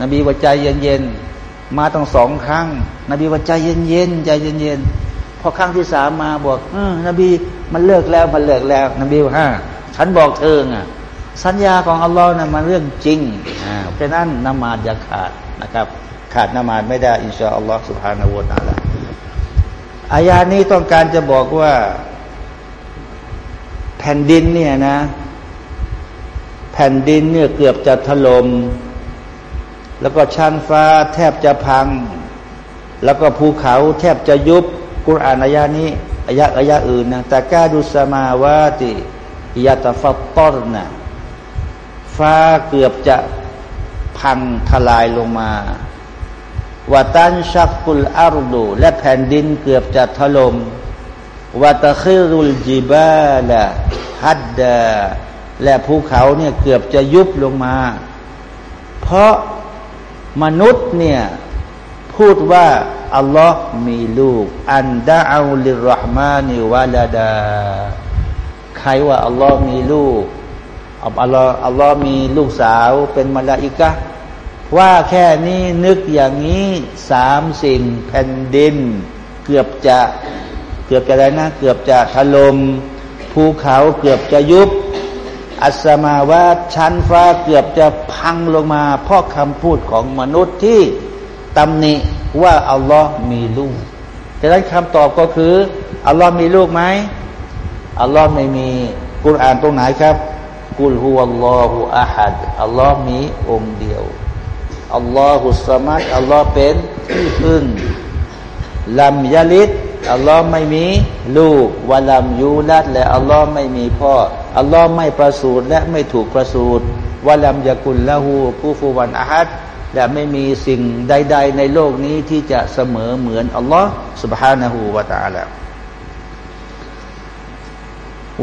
นบีว่าใจเย็นๆ มาตั้งสองครั้ง นบีว่าใจเย็นๆใจเย็นๆพอครั้งที่สามมาบอกออนบีมันเลิกแล้วมันเลิกแล้ว นบีว่าฮะฉันบอกเธออะสัญญาของอัลลอฮ์นะมันเรื่องจริงอ่าเพราะนั้นนมาดอย่าขาดนะครับ ขาดนมาดไม่ได้อินชาอัลลอฮ์สุบฮานาวะตาละอายานี้ต้องการจะบอกว่าแผ่นดินเนี่ยนะ แผ่นดินเนี่ยเกือบจะถลม่ม แล้วก็ชั้นฟ้าแทบจะพัง แล้วก็ภูเขาแทบจะยุบกุรอานอายานี้อายะอายะอื่นนะแต่กาดุสมาวาติยาตฟัตตอรนะฟ้าเกือบจะพังทลายลงมาวาตันชักกุลอารดูและแผ่นดินเกือบจะถลม่มวาตะคิรุลจิบาละฮัดดาและภูเขาเนี่ยเกือบจะยุบลงมา เพราะ มนุษย์เนี่ยพูดว่าอัลลอฮ์มีลูก อันดาอูลิรห์มานิวาลาดา ใครว่าอัลลอฮ์มีลูกอัลลอฮ์อัลลอฮ์มีลูกสาวเป็นมลาอิกะว่าแค่นี้นึกอย่างนี้สามสิ่งแผ่นดิน เกือบจะเกือบจะอะไรนะ เกือบจะถลม่มภูเขาเกือบจะยุบ อัสมาว่าชั้นฟ้าเกือบจะพังลงมา เพราะคำพูดของมนุษย์ที่ตำหนิว่าอัลลอฮ์มีลูกดังนั้นคำตอบก็คืออัลลอฮ์มีลูกไหมอัลลอฮ์ไม่มีกุรอานตรงไหนครับกุลฮุวัลลอฮุอะฮัดอัลลอฮ์มีองค์เดียวอัลลอฮุสมัดอัลลอฮ์เป็นที่พึ่งลัมยาลิด อัลลอฮ์ไม่มีลูกวะลัมยูลัดและอัลลอฮ์ไม่มีพ่ออัลลอฮ์ไม่ประสูติและไม่ถูกประสูติวะลัมยากุลละหูผู้ฟูวันอาฮัดและไม่มีสิ่งใด ๆ ในโลกนี้ที่จะเสมอเหมือนอัลลอฮ์ سبحانه และ تعالى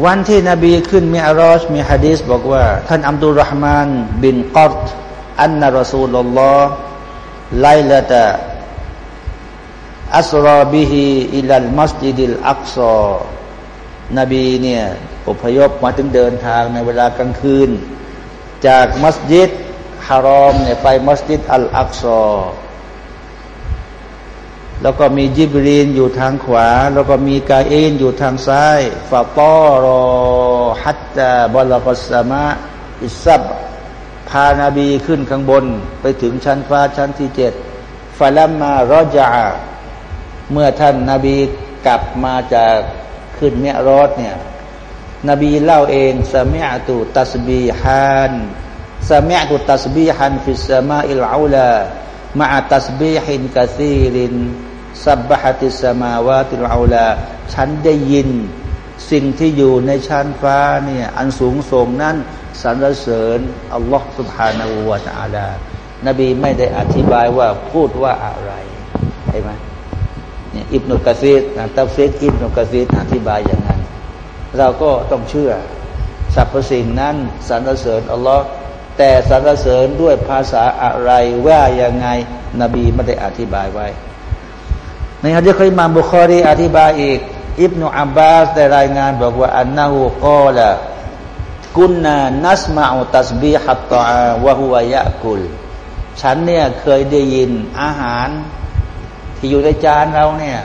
วันที่นบีขึ้นมีอารอชมีฮะดีษบอกว่า ท่านอัมดุลรหมานบินกอรตอันนรสูลุลลอฮ์ไลละตะ อัสรอบิฮิอิลัลมัสยิดิลอักซอนบีเนี่ยอพยพมาถึงเดินทางในเวลากลางคืน จากมัสยิดฮารอมเนี่ยไปมัสยิดอัลอักซอแล้วก็มีญิบรีลอยู่ทางขวา แล้วก็มีกาเอนอยู่ทางซ้ายฟาตอรอฮัตตาบลกัสมะอิซับพานาบีขึ้นข้างบนไปถึงชั้นฟ้าชั้นที่เจ็ดฟาลัมมารอจา เมื่อท่านนาบีกลับมาจากขึ้นเมรอดเนี่ยนบีเล่าเองสมิอตุตัสบีฮันสมิอตุตัสบีฮันฟิสมาอิลอาลาمع تسبيح كثير سبحت السماوات العلىฉันได้ยินสิ่งที่อยู่ในชั้นฟ้าเนี่ยอันสูงส่งนั้นสรรเสริญอัลลอฮฺسبحانه وتعالىนบีไม่ได้อธิบายว่าพูดว่าอะไรใช่ไหม เนี่ยอิบนุกะษีรนะตัฟซีรอิบนุกะษีรอธิบายอย่างนั้น เราก็ต้องเชื่อสรรพสิ่งนั้นสรรเสริญอัลลอฮ์แต่สรรเสริญด้วยภาษาอะไรว่ายังไง นบีไม่ได้อธิบายไว้ ในฮะดีษเคยมาบุคอรีอธิบายอีก อิบนุอับบาสได้รายงานบอกว่าอันนาหูกอละกุนนานัสมาอุตัสบีฮัตตาวะฮุวายะกุล ฉันเนี่ยเคยได้ยินอาหาร ที่อยู่ในจานเราเนี่ย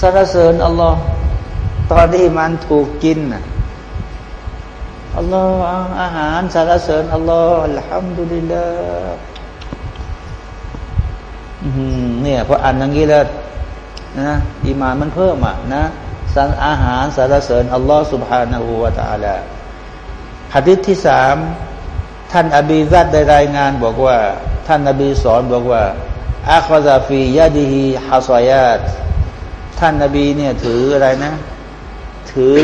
สรรเสริญอัลลอฮ์ตอนที่มันถูกกินอัลลอฮ์อาหารสรรเสริญอัลลอฮ์อัลฮัมดุลิลลาห์เนี่ยพออ่านอย่างนี้แล้วนะอิมานมันเพิ่มอ่ะนะสารอาหารสารเสริญอัลลอฮ์ سبحانه และ تعالى หะดิษที่สามท่านอบีซัดได้รายงานบอกว่า ท่านอบีสอนบอกว่า อัคซาฟียาดีฮีฮัสยาตท่านนบีเนี่ยถืออะไรนะ ถือ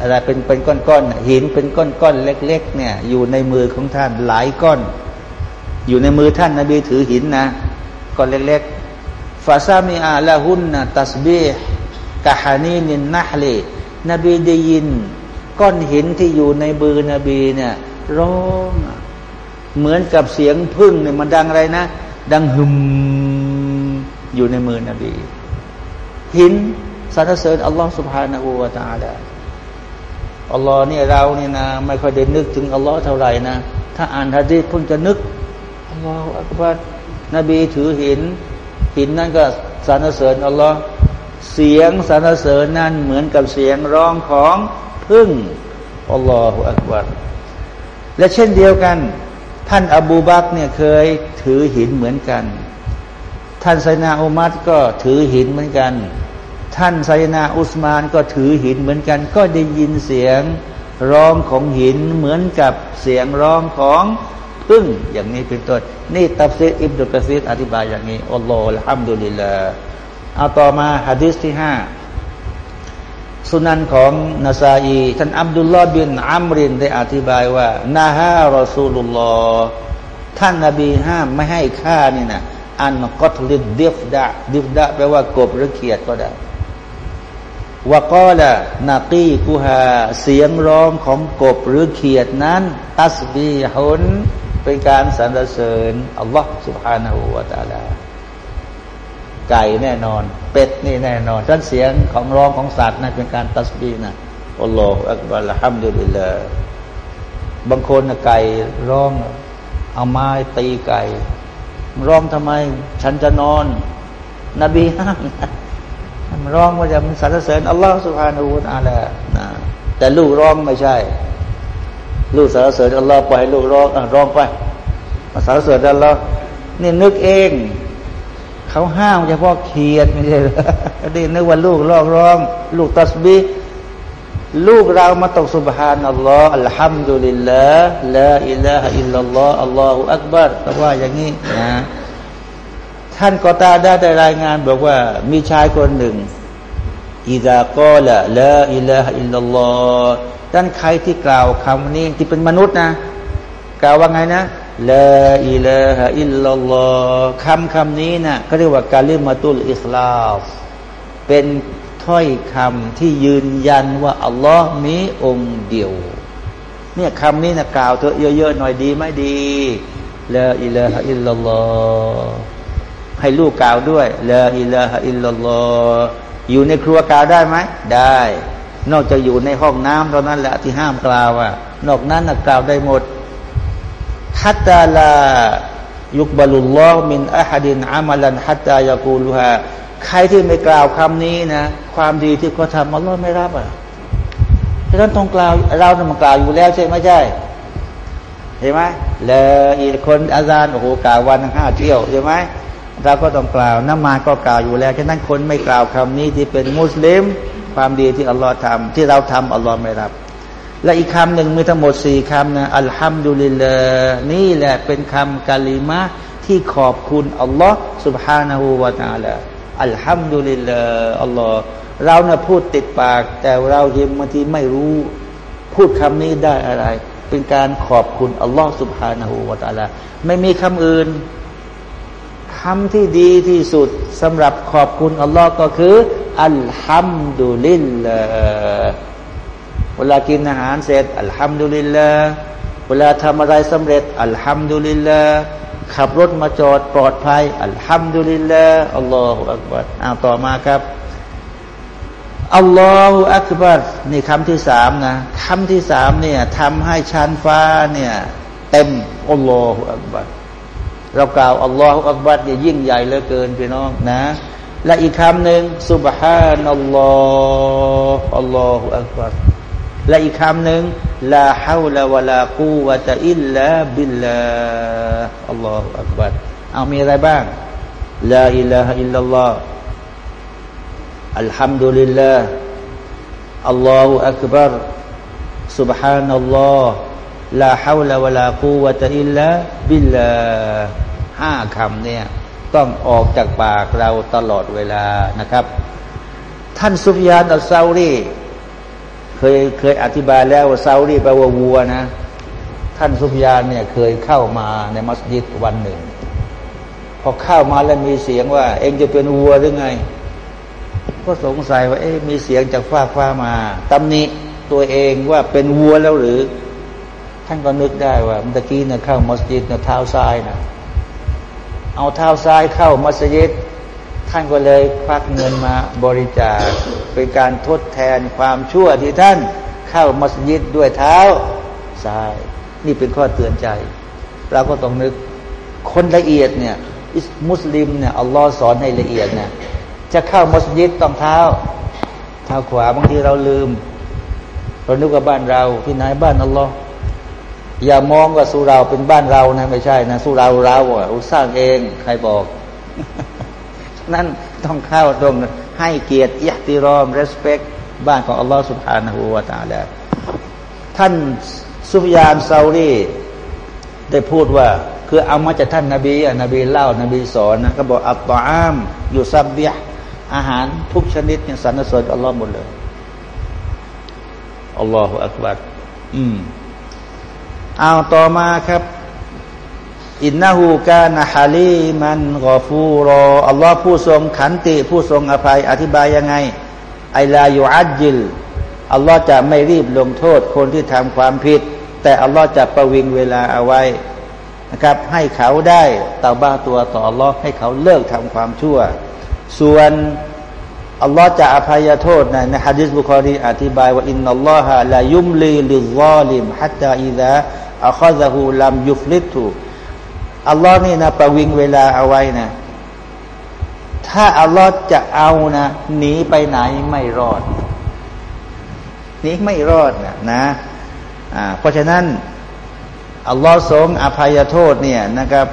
อะไรเป็นเป็นก้อนๆหินเป็นก้อนๆเล็ก ๆ เนี่ย อยู่ในมือของท่านหลายก้อน อยู่ในมือท่านนบีถือหินนะก้อนเล็กๆฟาซามีอาละหุนนะตัสบีกะฮานีนินนะฮลีนบีได้ยิน ก้อนหินที่อยู่ในมือนบีเนี่ยร้อง เหมือนกับเสียงพึ่งเนี่ยมันดังอะไรนะ ดังหึมอยู่ในมือนบีหินสรรเสริญอัลลอฮ์สุบฮานาอูวาตาดะอัลลอฮ์เนี่ยเราเนี่ยนะไม่ค่อยได้นึกถึงอัลลอฮ์เท่าไหร่นะ ถ้าอ่านฮะดีษเพิ่งจะนึกอัลลอฮ์อักบัดนบีถือหิน หินนั่นก็สรรเสริญอัลลอฮ์เสียงสรรเสริญนั่นเหมือนกับเสียงร้องของพึ่งอัลลอฮฺอักบัดและเช่นเดียวกัน ท่านอบูบักเนี่ยเคยถือหินเหมือนกัน ท่านไซนาอุมัดก็ถือหินเหมือนกัน ท่านไซนาอุสมานก็ถือหินเหมือนกัน ก็ได้ยินเสียงร้องของหินเหมือนกับเสียงร้องของพึ่งอย่างนี้เป็นต้นนี่ตัฟซีอิบดุกะซีดอธิบายอย่างนี้อัลลอฮฺอัลฮัมดุลิลลาห์เอาต่อมาฮะดิษที่ห้า สุนันของนาซาอีท่านอับดุลลอฮ์บินอัมรินได้อธิบายว่านาฮารอซูลุลลอฮ์ท่านนบีห้ามไม่ให้ฆ่านี่นะอันกอตลิดดิฟดะดิฟดะแปลว่ากบหรือเขียดก็ได้วกอละนาตีกูฮาเสียงร้องของกบหรือเขียดนั้น ตัสบีฮุนเป็นการสรรเสริญอัลลอฮ์ سبحانه และ تعالى ไก่แน่นอน เป็ดนี่แน่นอนฉันเสียงของร้องของสัตว์นั่นเป็นการตัสบีนะอัลลอฮฺอักบารละฮัมดุลิลลาบางคนไก่ร้อง เอาไม้ตีไก่ ร้องทำไม ฉันจะนอน นบีห้ามมันร้องว่าจะมันสรรเสริญอัลลอฮฺสุบฮานาอูตอาลานะแต่ลูกร้องไม่ใช่ ลูกสรรเสริญอัลลอฮฺปล่อยให้ลูกร้องอร้องไปมาสรรเสริญอัลลอฮฺนี่นึกเอง เขาห้ามเฉพาะเขียดไม่ใช่หรอได้นึกว่าลูกร้องร้อง ลูกตัสบีลูกเรามาตกสุบฮานัลลอฮฺอัลฮัมดุลิลลาห์ละอิลาฮอิลลัลลอฮฺอัลลอฮฺอักบัรแต่ว่าอย่างนี้นะท่านกอตาได้ได้รายงานบอกว่า มีชายคนหนึ่งอิดากอละละอิละอิลลัลลอฮ์ท่านใครที่กล่าวคำนี้ที่เป็นมนุษย์นะ กล่าวว่าไงนะ لا إله إلا اللهคำคำนี้นะเขาเรียกว่าكلمة الإخلاصเป็นถ้อยคำที่ยืนยันว่า อัลลอฮ์มีองค์เดียว เนี่ยคำนี้นะกล่าวเถอะเยอะๆหน่อยดีไม่ดีلا إله إلا اللهให้ลูกกล่าวด้วยلا إله إلا اللهฮ์อยู่ในครัวกล่าวได้ไหมได้ นอกจากอยู่ในห้องน้ำเท่านั้นแหละที่ห้ามกล่าวอะนอกนั้นนะกล่าวได้หมด ฮัตตาลายุกบาลุลลอฮ์มินอะฮัดินอามัลันฮัตตายากูลูฮาใครที่ไม่กล่าวคำนี้นะ ความดีที่เขาทำอัลลอฮ์ไม่รับอะฉะนั้นต้องกล่าวเราต้องกล่าวอยู่แล้วใช่ไหมใช่เห็นไหมเลยอีกคนอาจารย์โอ้โหกล่าววันห้าเที่ยวใช่ไหมเราก็ต้องกล่าวน้ำมาก็กล่าวอยู่แล้วฉะนั้นคนไม่กล่าวคำนี้ที่เป็นมุสลิม ความดีที่อัลลอฮ์ทำที่เราทำอัลลอฮ์ไม่รับ และอีกคำหนึ่งมีทั้งหมดสี่คำนะอัลฮัมดุลิลลาห์นี่แหละเป็นคำกาลิมะที่ขอบคุณอัลลอฮ์ سبحانه และ تعالى อัลฮัมดุลิลลาห์อัลลอฮ์เราเนี่ยพูดติดปาก แต่เรายิมบางทีไม่รู้ พูดคำนี้ได้อะไร เป็นการขอบคุณอัลลอฮ์ سبحانه และ تعالى ไม่มีคำอื่นคำที่ดีที่สุดสำหรับขอบคุณอัลลอฮ์ก็คือ อัลฮัมดุลิลลาห์ เวลากินอาหารเสร็จอัลฮัมดุลิลลาห์เวลาทำอะไรสำเร็จอัลฮัมดุลิลละขับรถมาจอดปลอดภัยอัลฮัมดุลิลละอัลลอฮฺอักบัรอ้าวต่อมาครับอัลลอฮฺอักบัรนี่คำที่สามนะคำที่สามเนี่ยทำให้ชั้นฟ้าเนี่ยเต็ม الله أكبر เรากล่าว الله أكبر เนี่ยยิ่งใหญ่เหลือเกินพี่น้องนะ และอีกคำหนึ่งسبحان الله الله أكبر และอีกคำหนึ่งลาฮาวลาวะลากูวะตะอิลลาบิลลาอัลลอฮฺอักบัรเอามีอะไรบ้างลาอิลาฮะอิลลัลลอฮฺอัลฮัมดุลิลลาห์อัลลอฮฺอักบาร سبحان อัลลอฮ์ลาฮาวลาวะลากูวะตะอิลลาบิลลาห้าคำเนี่ยต้องออกจากปากเราตลอดเวลานะครับ ท่านซุฟยานอัลซารี เคยเคยอธิบายแล้วว่าซารีแปลว่าวัวนะ ท่านซุฟยานเนี่ยเคยเข้ามาในมัสยิดวันหนึ่ง พอเข้ามาแล้วมีเสียงว่า เองจะเป็นวัวหรือไง ก็สงสัยว่าเอ๊มีเสียงจากฟ้าฟ้ามาตำหนิตัวเองว่าเป็นวัวแล้วหรือ ท่านก็นึกได้ว่าเมื่อกี้เนี่ยเข้ามัสยิดเนี่ยเท้าซ้ายนะเอาเท้าซ้ายเข้ามัสยิด ท่านก็เลยควักเงินมาบริจาคเป็นการทดแทนความชั่วที่ท่านเข้ามัสยิดด้วยเท้าซ้าย นี่เป็นข้อเตือนใจ เราก็ต้องนึกคนละเอียดเนี่ยมุสลิมเนี่ยอัลลอฮ์สอนให้ละเอียดเนี่ยจะเข้ามัสยิดต้องเท้า เท้าขวาบางทีเราลืม เรานึกว่าบ้านเราที่ไหนบ้านอัลลอฮ์อย่ามองว่าสุราเป็นบ้านเรานะไม่ใช่นะสุราเราอะสร้างเองใครบอก นั่นต้องเข้าตรงให้เกียรติยัติรอม respect บ้านของอัลลอฮ์ سبحانه وتعالى แล้วท่านซุฟยานซารีได้พูดว่า คือเอามาจากท่านนาบีอะนบีเล่านบีสอนนะก็บอกالطعام يسبح อาหารทุกชนิดเนี่ยสรรเสริญอัลลอฮ์หมดเลย الله أكبر อืมเอาต่อมาครับ إنه كان حليما غفورا อัลลอฮ์ผู้ทรงขันติ ผู้ทรงอภัยอธิบายยังไง أي لا يعجل อัลลอฮ์จะไม่รีบลงโทษคนที่ทำความผิด แต่อัลลอฮ์จะประวิงเวลาเอาไว้นะครับ ให้เขาได้เตาบะฮ์ตัวต่ออัลลอฮ์ให้เขาเลิกทำความชั่ว ส่วนอัลลอฮ์จะอภัยโทษในในฮะดิษบุคอรีอธิบายว่าإن الله ليملي للظالم حتى إذا أخذه لم يفلته อัลลอฮ์นี่นะประวิงเวลาเอาไว้นะ ถ้าอัลลอฮ์จะเอานะหนีไปไหนไม่รอดหนีไม่รอดนะนะอ่าเพราะฉะนั้นอัลลอฮ์ทรงอภัยโทษเนี่ยนะครับ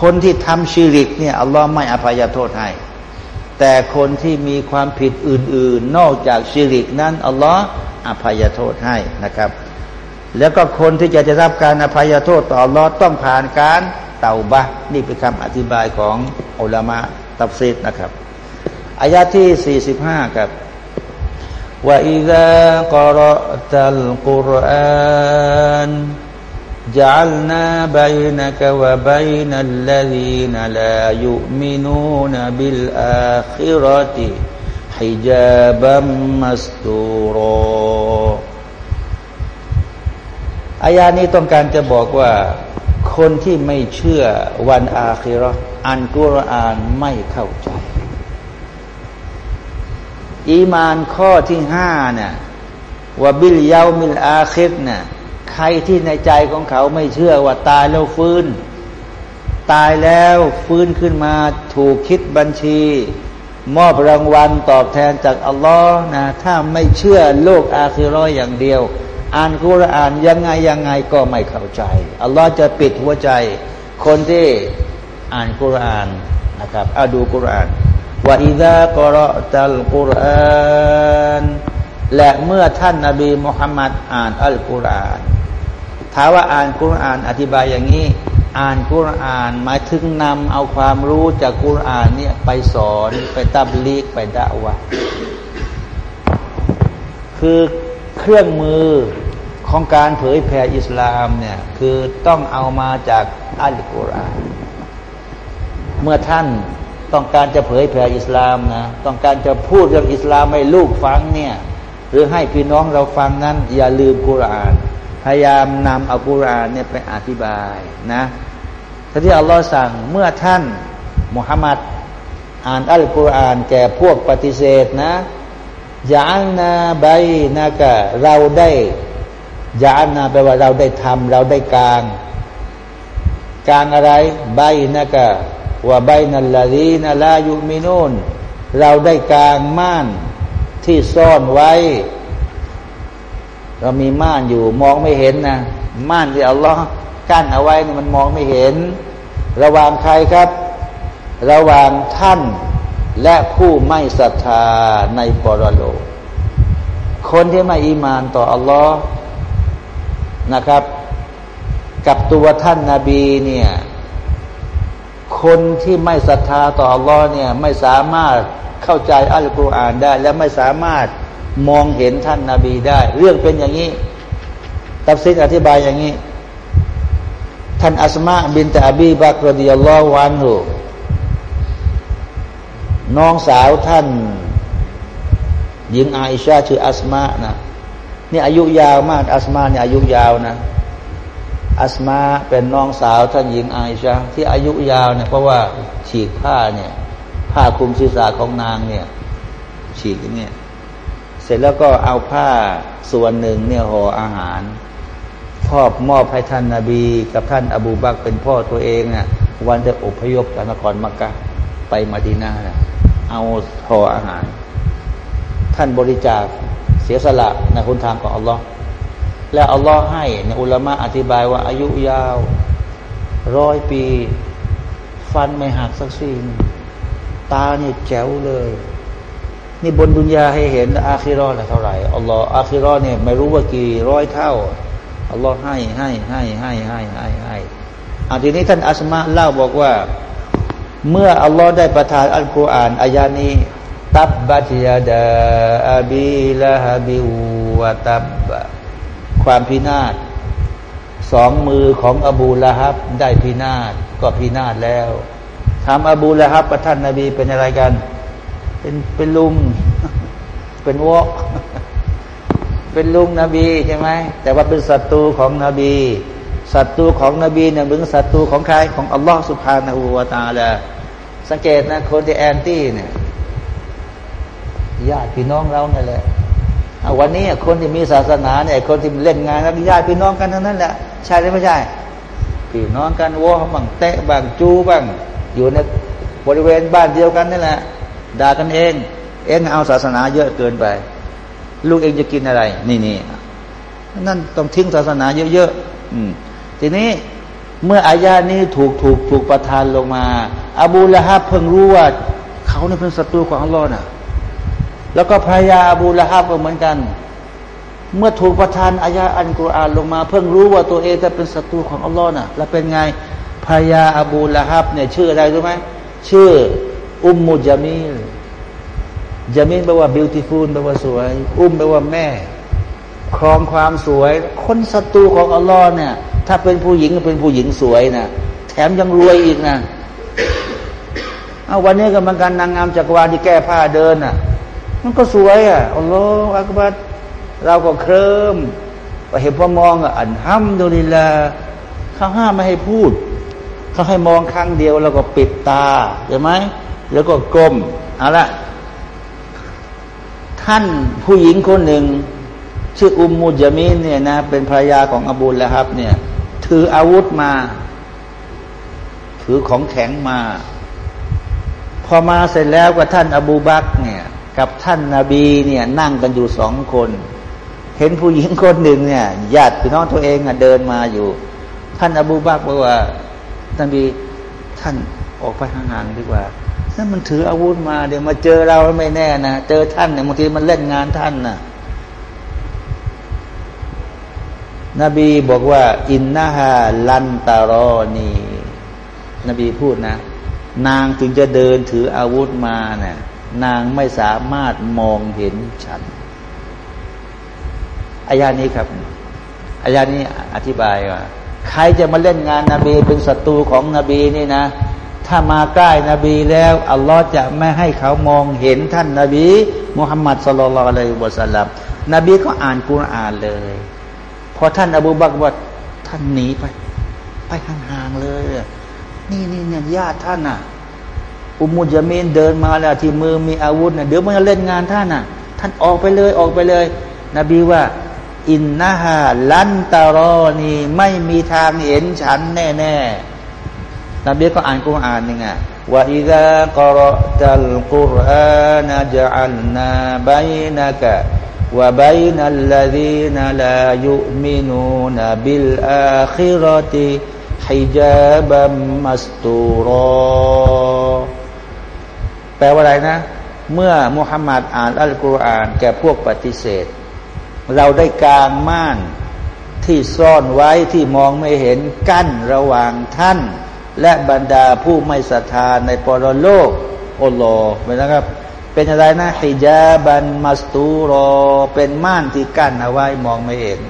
คนที่ทำชีริกเนี่ยอัลลอฮ์ไม่อภัยโทษให้ แต่คนที่มีความผิดอื่น ๆ นอกจากชิริกนั้นอัลลอฮ์อภัยโทษให้นะครับ แล้วก็คนที่จะได้รับการอภัยโทษต่ออัลลอฮ์ต้องผ่านการ เตาบะนี่เป็นคำอธิบายของอัลามะตัฟซีดนะครับอายาที่ 45ครับว่าอิดะกรตัลกุรอาน جعلنا بينك وبين الذين لا يؤمنون بالآخرة حجابا مستورا อายานี้ต้องการจะบอกว่า คนที่ไม่เชื่อวันอาคิรออันกุรอานไม่เข้าใจ อีมานข้อที่ห้าเนี่ยว่าบิลยามิลอาคิรเนี่ยใครที่ในใจของเขาไม่เชื่อว่าตายแล้วฟื้น ตายแล้วฟื้นขึ้นมาถูกคิดบัญชี มอบรางวัลตอบแทนจากอัลลอฮ์นะถ้าไม่เชื่อโลกอาคิรออย่างเดียว อ่านกุรอานยังไงยังไงก็ไม่เข้าใจ อัลลอฮ์จะปิดหัวใจ คนที่อ่านกุรอานนะครับอาดูกุรอานว่าอิดะกรอตัลกุรอานและเมื่อท่านนาบีมุฮัมมัดอ่านอัลกุรอานถามว่าอ่านกุรอานอธิบายอย่างนี้ อ่านกุรอานหมายถึงนำเอาความรู้จากกุรอานเนี่ยไปสอนไปตับลีกไปด่าวะคือเครื่องมือ ของการเผยแผ่อิสลามเนี่ยคือต้องเอามาจากอัลกุรอานเมื่อท่านต้องการจะเผยแผ่อิสลามนะต้องการจะพูดเรื่องอิสลามให้ลูกฟังเนี่ยหรือให้พี่น้องเราฟังนั้น อย่าลืมกุรอาน พยายามนำอัลกุรอานเนี่ยไปอธิบายนะท่าที่อัลลอฮ์สั่งเมื่อท่านมุฮัมมัดอ่านอัลกุรอานแก่พวกปฏิเสธนะยานนาใบนากะเราได้ ยานาแปลว่าเราได้ทำเราได้กลาง กลางอะไร ใบนากะว่าใบนัลลาดีนาลายุมินุนเราได้กลางม่านที่ซ่อนไว้ เรามีม่านอยู่มองไม่เห็นนะม่านที่อัลลอฮ์กั้นเอาไว้นี่มันมองไม่เห็น ระหว่างใครครับ ระหว่างท่านและผู้ไม่ศรัทธาในปรโลกคนที่ไม่อีมานต่ออัลลอฮ์ นะครับ กับตัวท่านนาบีเนี่ยคนที่ไม่ศรัทธาต่ออัลลอฮ์เนี่ยไม่สามารถเข้าใจอัลกุรอานได้ และไม่สามารถมองเห็นท่านนาบีได้ เรื่องเป็นอย่างนี้ตับซิดอธิบายอย่างนี้ ท่านอัสมาบินตะอบีบักรดิยัลลอฮ์วันหูน้องสาวท่าน หญิงอาอิชาชื่ออัสมานะ นี่อายุยาวมากอัสมาเนี่ยอายุยาวนะอัสมาเป็นน้องสาวท่านหญิงอาอิชาที่อายุยาวเนี่ยเพราะว่าฉีกผ้าเนี่ยผ้าคลุมศีรษะของนางเนี่ยฉีกเนี่ยเสร็จแล้วก็เอาผ้าส่วนหนึ่งเนี่ยห่ออาหารครอบมอบให้ท่านนาบี กับท่านอบูบักเป็นพ่อตัวเองเนี่ยวันจะอพยพจากนครมักกะไปมาดีนานะเอาห่ออาหาร ท่านบริจาค สียสละในคุณทางของอัลลอฮ์แล้วอัลลอฮ์ให้ในอุลามะอธิบายว่าอายุยาวร้อยปี ฟันไม่หักสักซี่ตาเนี่ยแจ๋วเลย นี่บนดุนยาให้เห็นอาคิรอนะเท่าไหร่อัลลอฮ์อาคิรอเนี่ยไม่รู้ว่ากี่ร้อยเท่าอัลลอฮ์ให้ให้ให้ให้ให้ให้ให้อาทีนี้ท่านอัสมาเล่าบอกว่า เมื่ออัลลอฮ์ได้ประทานอัลกุรอานอายานี้ ตับบัตยาดาอบีละฮบิวะตับความพินาศสองมือของอบูละฮับได้พินาศก็พินาศแล้วถามอบูละฮับประท่านนาบีเป็นอะไรกัน เป็นเป็นลุงเป็นวอกเป็นลุงนบีใช่ไหมแต่ว่าเป็นศัตรูของนบีศัตรูของนบีเนี่ยมึงศัตรูของใครของอัลลอฮ์สุภาณหูวาตาละสังเกตนะคนที่แอนตี้เนี่ย ญาติพี่น้องเราเนี่ยแหละวันนี้คนที่มีศาสนาเนี่ยคนที่เล่นงานแล้วญาติพี่น้องกันทั้งนั้นแหละใช่หรือไม่ใช่พี่น้องกันวอบังเตะบังจูบังอยู่ในบริเวณบ้านเดียวกันนี่แหละด่ากันเอง เองเอาศาสนาเยอะเกินไป ลูกเองจะกินอะไร นี่นี่นั่นต้องทิ้งศาสนาเยอะๆทีนี้เมื่ออายานี้ถูกถูกถูกประทานลงมา อบูละฮับเพิ่งรู้ว่า เขาเนี่ยเป็นศัตรูของอัลลอฮ์น่ะ แล้วก็ภรรยาอบูละฮับก็เหมือนกัน เมื่อถูกประทานอายาอันกุรอานลงมา เพิ่งรู้ว่าตัวเองจะเป็นศัตรูของอัลลอฮ์น่ะ แล้วเป็นไงภรรยาอบูละฮับเนี่ยชื่ออะไรรู้ไหมชื่อ อุมมุจามีลจามีลแปลว่า beautiful แปลว่าสวย อุ้มแปลว่าแม่ ครองความสวย คนศัตรูของอัลลอฮ์เนี่ย ถ้าเป็นผู้หญิงก็เป็นผู้หญิงสวยนะแถมยังรวยอีกนะเอาวันนี้ก็มันการนางงามจักรวาลที่แก้ผ้าเดินอะ มันก็สวยอะอัลลอฮฺอักบัดเราก็เคลิมพอเห็นพอมองอะอันห้ามดูนิลาเขาห้ามไม่ให้พูด เขาให้มองครั้งเดียวแล้วก็ปิดตาใช่ไหมแล้วก็กลมเอาละท่านผู้หญิงคนหนึ่ง ชื่ออุมมูจามีนเนี่ยนะ เป็นภรรยาของอบูลแล้วครับ เนี่ย ถืออาวุธมา ถือของแข็งมา พอมาเสร็จแล้วกับท่านอบูบักเนี่ย กับท่านนาบีเนี่ยนั่งกันอยู่สองคน เห็นผู้หญิงคนหนึ่งเนี่ยญาติพี่น้องตัวเองอะเดินมาอยู่ ท่านอบูบักบอกว่าท่านบีท่านออกไปห่างๆดีกว่าถ้ามันถืออาวุธมาเดี๋ยวมาเจอเราไม่แน่นะเจอท่านเนี่ยบางทีมันเล่นงานท่านนะนบีบอกว่า อินนาฮาลันตารอนีนบีพูดนะ นางถึงจะเดินถืออาวุธมาเนะ่ย นางไม่สามารถมองเห็นฉันอายานี้ครับอายานี้อธิบายว่าใครจะมาเล่นงานนาบีเป็นศัตรูของนบีนี่นะ ถ้ามาใกล้นบีแล้วอัลลอฮ์จะไม่ให้เขามองเห็นท่านนาบีมุฮัมมัดสุลลัลอะลัยฮิวะสัลลัมนบีก็อ่านกุรอานเลยพอท่านอบูบักว่าท่านหนีไป ไปห่างๆเลย นี่นี่เนี่ยญาติท่านน่ะ อุมุจามีนเดินมาแล้วที่มือมีอาวุธนะเดี๋ยวมันจะเล่นงานท่านนะ่ะ ท่านออกไปเลยออกไปเลย นบีว่า อินนาฮาลันตารอนีไม่มีทางเห็นฉันแน่แน่นบีก็อ่านกุรอานนี่ไงว่าอิกะกรอตัลกุรอานะจัลนาบัยนักว่าบัยนัลลัฎีนลายุมินูนบิลอาคิรติฮิจาบัมมัสตูรอ แปลว่าอะไรนะ เมื่อมุฮัมมัดอ่านอัลกุรอาน แก่พวกปฏิเสธ เราได้กางม่านที่ซ่อนไว้ที่มองไม่เห็นกั้นระหว่างท่าน และบรรดาผู้ไม่ศรัทธาในปรโลกโอโลเห็นะครับ เป็นอะไรนะฮิญาบันมัสตูรอ เป็นม่านที่กั้นเอาไว้มองไม่เห็น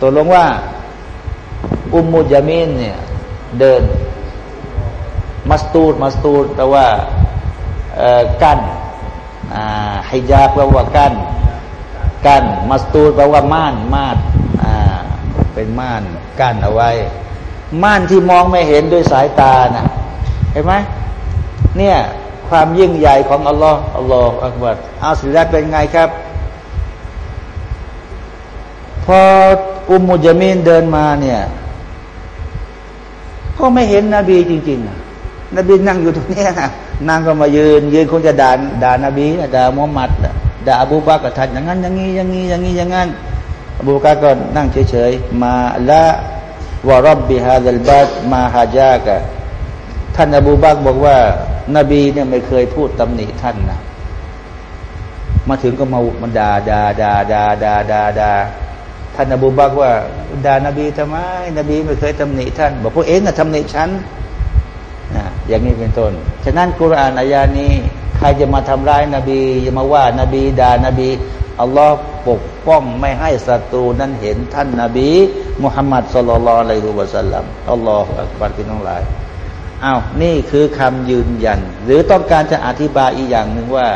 ตัวลงว่า อุมมุจามินเนี่ยเดิน มัสตูดมัสตูดแปลว่า กั้นฮิญาแปลว่ากั้นกั้นมัสตูดแปลว่าม่านม่านเป็นม่านกั้นเอาไว้ ม่านที่มองไม่เห็นด้วยสายตานะเห็นไหมเนี่ยความยิ่งใหญ่ของอัลลอฮ์อัลลอฮ์อักบัดอาสิลเป็นไงครับ พออุมมุจามินเดินมาเนี่ย ก็ไม่เห็นนบีจริง ๆ นบีนั่งอยู่ตรงนี้นะนางก็มายืน ยืนคงจะด่าด่านบีด่ามุฮัมมัดด่าอบูบากรทัดอย่างนั้น อย่างนี้อย่างนี้อย่างนี้อย่างนั้นอบูบากรก็นั่งเฉยๆมาละวารบบิฮาดัลบัดมาฮาจากะท่านอบูบักบอกว่า นบีเนี่ยไม่เคยพูดตำหนิท่านนะมาถึงก็มามันด่าด่าด่าด่าด่าด่าด่าท่านอบูบักว่าด่านบีทำไม นบีไม่เคยตำหนิท่าน บอกพวกเองอะตำหนิฉัน อย่างนี้เป็นต้น ฉะนั้นกุรานอายานี้ ใครจะมาทำร้ายนบีจะมาว่านบีด่านบีอัลลอฮ์ปกป้องไม่ให้ศัตรูนั้นเห็นท่านนบีมุฮัมมัดสุลลัลอะลัยฮุวะสัลลัมอัลลอฮฺอักบัรพี่น้องหลายอา้าวนี่คือคำยืนยัน หรือต้องการจะอธิบายอีกอย่างหนึ่งว่า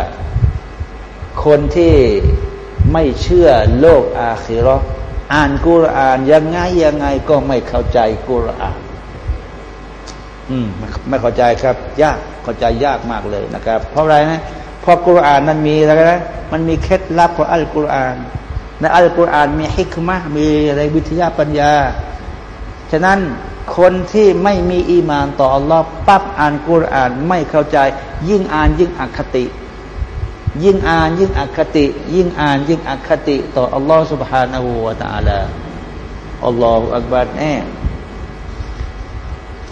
คนที่ไม่เชื่อโลกอาคิรออ่านกุรานยังไงยังไงก็ไม่เข้าใจกุรอาน อืมไม่เข้าใจครับ ยากเข้าใจยากมากเลยนะครับ เพราะอะไรนะเพราะกุรอานนั้นมีอะไรนะมันมีเคล็ดลับของอัลกุรอานในอัลกุรอานมีฮิกมะมีอะไรวิทยาปัญญา ฉะนั้นคนที่ไม่มีอีมานต่ออัลลอฮ์ปั๊บอ่านกุรอานไม่เข้าใจ ยิ่งอ่านยิ่งอคติ ยิ่งอ่านยิ่งอคติ ยิ่งอ่านยิ่งอคติ ต่ออัลลอฮ์ سبحانه และ تعالى อัลลอฮฺอักบัดแน่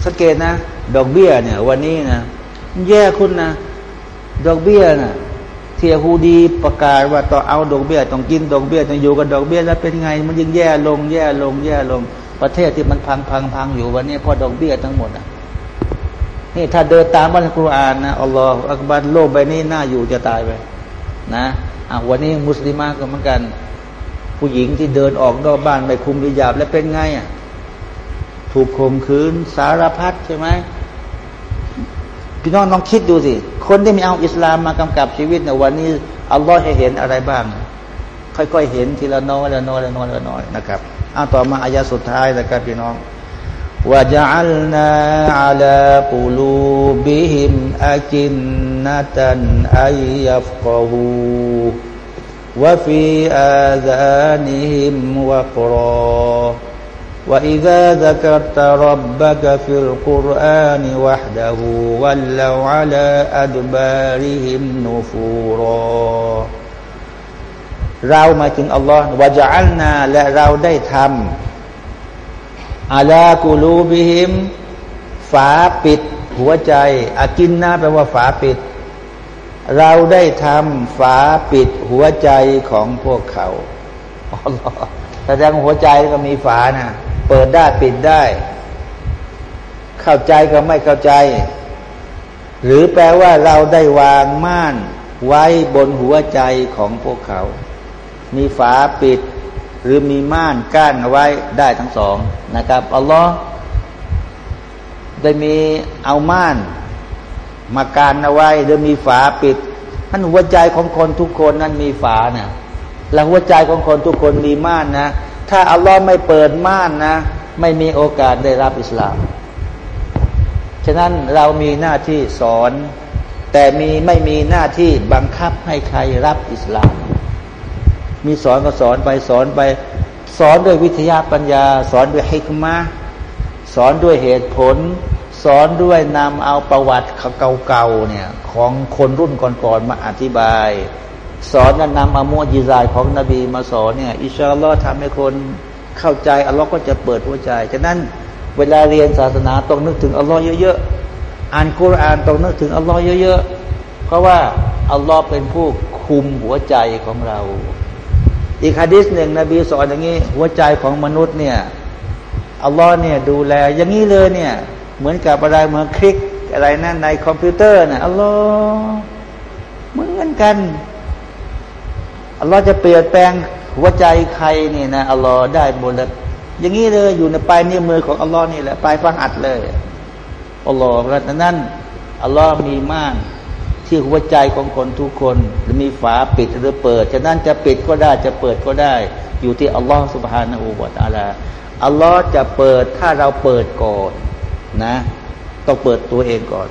สังเกตนะ ดอกเบี้ยเนี่ย วันนี้นะแย่คุณนะ ดอกเบี้ยนะเทียฮูดีประกาศว่าต่อเอาดอกเบี้ยต้องกินดอกเบี้ยต้องอยู่กับดอกเบี้ยแล้วเป็นไง มันยิ่งแย่ลงแย่ลงแย่ลง ประเทศที่มันพังพังพังอยู่วันนี้เพอดอกเบี้ยทั้งหมดอะนี่ถ้าเดินตามบัลกุรอานนะอัลลอฮฺอักบัรโลกใบนี้น่าอยู่จะตายไปนะอะวันนี้มุสลิมาก็เหมือนกัน ผู้หญิงที่เดินออกนอกบ้านไม่คุมวิญาบแล้วเป็นไงอะ ถูกข่มขืนสารพัดใช่ไหมพี่น้องลองคิดดูสิ คนที่มีเอาอิสลามมากำกับชีวิตในวันนี้อัลลอฮ์ให้เห็นอะไรบ้าง ค่อยๆเห็นทีละน้อยละน้อยละน้อยละน้อยนะครับเอาต่อมาอายาสุดท้ายนะครับพี่น้องว่าจะอัลนาอัลาปูลูบิหิมอาจินนาตันอัยยัฟกหูวะฟีอาซานิหิมวะกรอ وإذا ذكرت ربك في القرآن وحده ولوا على أدبارهم نفورا เราหมายถึงอัลลอฮ์วะจัลนาและเราได้ทำอาลากูลูบิหิม ฝาปิด หัวใจอากินนาแปลว่าฝาปิด เราได้ทำฝาปิด หัวใจของพวกเขาอัลลอฮ์แสดงหัวใจก็มีฝานะ เปิดได้ปิดได้ เข้าใจก็ไม่เข้าใจ หรือแปลว่าเราได้วางม่านไว้บนหัวใจของพวกเขา มีฝาปิด หรือมีม่านกั้นไว้ได้ทั้งสองนะครับอัลลอฮ์ได้มีเอาม่านมาการเอาไว้หรือมีฝาปิดท่านหัวใจของคนทุกคนนั้นมีฝาเนะ่ยแล้วหัวใจของคนทุกคนมีม่านนะ ถ้าอัลลอฮ์ไม่เปิดม่านนะ ไม่มีโอกาสได้รับอิสลาม ฉะนั้นเรามีหน้าที่สอน แต่มีไม่มีหน้าที่บังคับให้ใครรับอิสลาม มีสอนก็สอนไปสอนไป สอนด้วยวิทยาปัญญา สอนด้วยฮิกมะสอนด้วยเหตุผล สอนด้วยนำเอาประวัติเก่าๆเนี่ยของคนรุ่นก่อนๆมาอธิบาย สอนนั้นนำอามุยิซายของนบีมาสอนเนี่ยอิชาลอทำให้คนเข้าใจอัลลอฮ์ก็จะเปิดหัวใจฉะนั้นเวลาเรียนศาสนาต้องนึกถึงอัลลอฮ์เยอะๆอ่านกุรานต้องนึกถึงอัลลอฮ์เยอะๆเพราะว่าอัลลอฮ์เป็นผู้คุมหัวใจของเรา อีกฮะดิษหนึ่งนบีสอนอย่างนี้ หัวใจของมนุษย์เนี่ยอัลลอฮ์เนี่ยดูแล อย่างนี้เลยเนี่ย เหมือนกับอะไรเหมือนคลิกอะไรนั่นในคอมพิวเตอร์นะอัลลอฮ์เหมือนกัน อัลลอฮ์จะเปลี่ยนแปลงหัวใจใครนี่นะอัลลอฮ์ได้หมดเลยอย่างนี้เลยอยู่ในปลายนิ้วมือของอัลลอฮ์นี่แหละปลายฟังอัดเลยอัลลอฮ์ดังนั้นอัลลอฮ์มีม่านที่หัวใจของคนทุกคนจะมีฝาปิดหรือเปิดฉะนั้นจะปิดก็ได้จะเปิดก็ได้ อยู่ที่อัลลอฮ์สุบฮานาอูบะตาลาอัลลอฮ์จะเปิดถ้าเราเปิดก่อนนะ ต้องเปิดตัวเองก่อน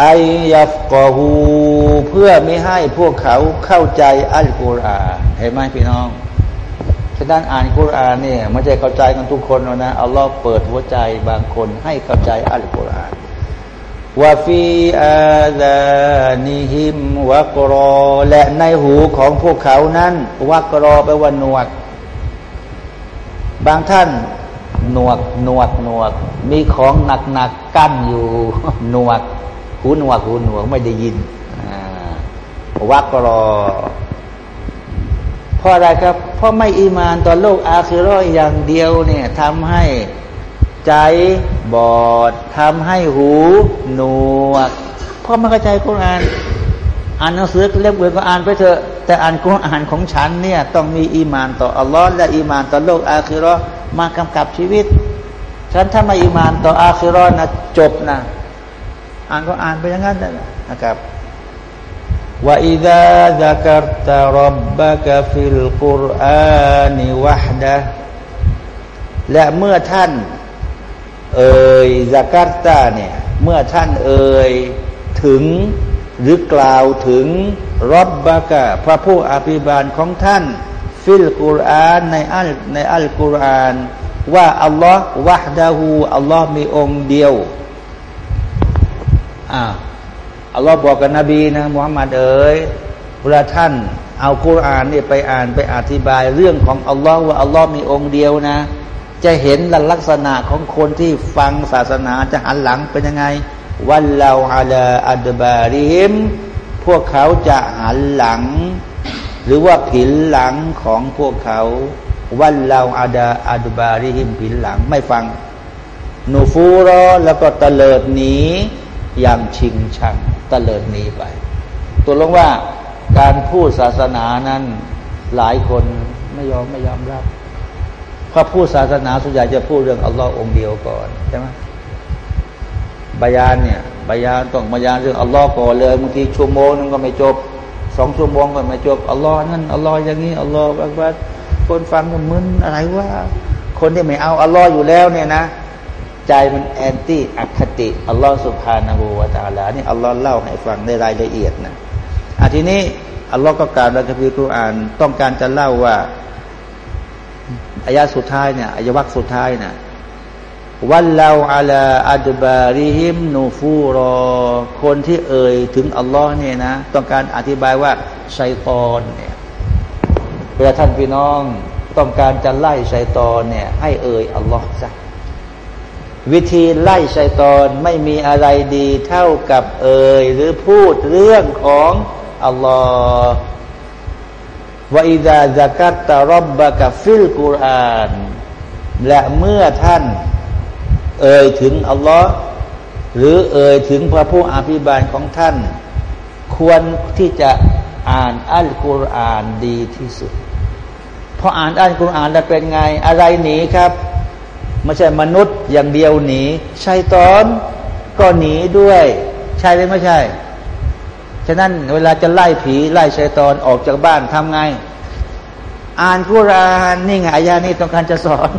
ไอยัฟกอฮูเพื่อไม่ให้พวกเขาเข้าใจอัลกุรอานเห็นไหมพี่น้องฉะนั้นอ่านกุรอานเนี่ยไม่ใช่เข้าใจกันทุกคนนะอัลลอฮ์เปิดหัวใจบางคนให้เข้าใจอัลกุรอานวาฟีอาลานิฮิมวักรอ และในหูของพวกเขานั้นวักรอไปว่าหนวก บางท่านหนวกหนวกหนวก มีของหนักๆกั้นอยู่หนวก หูหนวกหูหนวกไม่ได้ยินวักรอเพราะอะไรครับ เพราะไม่อีมานต่อโลกอาคือร้อยอย่างเดียวเนี่ยทำให้ใจบอดทำให้หูหนวก เพราะไม่เข้าใจกุรอาน อ่านหนังสือเล่มอื่นก็อ่านไปเถอะ แต่อ่านกุรอานของฉันเนี่ยต้องมีอีมานต่ออัลลอฮ์และอีมานต่อโลกอาคือรอมากำกับชีวิต ฉันถ้าไม่อีมานต่ออาคือรอนะจบนะ อ่านก็อ่านไปอย่างนั้นนะครับว่าอิดะซักรตารับบะกฟิลกุรอานิวะฮดะและเมื่อท่านเอ่ยซักรตาเนี่ยเมื่อท่านเอ่ยถึงหรือกล่าวถึงรับบะกะพระผู้อภิบาลของท่าน ฟิลกุรอานในอัลในอัลกุรอาน ว่าอัลลอฮ์วะฮดะฮูอัลลอฮ์มีองค์เดียว อ่าอัลลอฮ์บอกกับนบีนะมุฮัมมัดเอ๋ยเวลาท่านเอาคุรานเนี่ยไปอ่านไปอธิบายเรื่องของอัลลอฮ์ว่าอัลลอฮ์มีองค์เดียวนะ จะเห็นลักษณะของคนที่ฟังศาสนาจะหันหลังเป็นยังไงวันเราอาลาอัดบาริฮิมพวกเขาจะหันหลัง หรือว่าผินหลังของพวกเขาวันเราอาดาอัดบาริฮิมผินหลังไม่ฟังนูฟูรอแล้วก็ตะเลิดหนี อย่างชิงชังตะเลิดหนีไป ตัวลงว่าการพูดศาสนานั้นหลายคนไม่ยอมไม่ยอมรับเพราะพูดศาสนาส่วนใหญ่จะพูดเรื่องอัลลอฮ์องเดียวก่อนใช่ไหมบายานเนี่ยบายานต้องบายานเรื่องอัลลอฮ์ก่อนเลยบางทีชั่วโมงนึงก็ไม่จบสองชั่วโมงก็ไม่จบอัลลอฮ์นั่นอัลลอฮ์อย่างนี้อัลลอฮ์แบบคนฟังก็มึนอะไรว่า คนที่ไม่เอาอัลลอฮ์อยู่แล้วเนี่ยนะ ใจมันแอนตี้อคติอัลลอฮฺสุบฮานาบูวาตาลานี่อัลลอฮ์เล่าให้ฟังในรายละเอียดนะอาทีนี้อัลลอฮ์ก็กล่าวในคัมภีร์กุรอานต้องการจะเล่าว่าอายะสุดท้ายเนี่ยอายะวักสุดท้ายเนี่ยวันเราอัลาอัดบาริฮิมนูฟูรอ คนที่เอ่ยถึงอัลลอฮ์เนี่ยนะ ต้องการอธิบายว่าชัยตอนเนี่ยเวลาท่านพี่น้องต้องการจะไล่ชัยตอนเนี่ยให้เอ่ยอัลลอฮ์ซะ วิธีไล่ชัยตอนไม่มีอะไรดีเท่ากับเอ่ยหรือพูดเรื่องของอัลลอฮ์วอิดาจักัตตารบบะกับฟิลกุรอาน และเมื่อท่าน เอ่ยถึงอัลลอฮ์หรือเอ่ยถึงพระผู้อภิบาลของท่าน ควรที่จะอ่านอัลกุรอานดีที่สุดพออ่านอัลกุรอานแล้วเป็นไงอะไรหนีครับ ไม่ใช่มนุษย์อย่างเดียวหนีชัยตอนก็หนีด้วย ใช่หรือไม่ใช่ ฉะนั้นเวลาจะไล่ผีไล่ชัยตอนออกจากบ้านทำไง อ่านกุรานนี่ไงอายานี้ต้องการจะสอน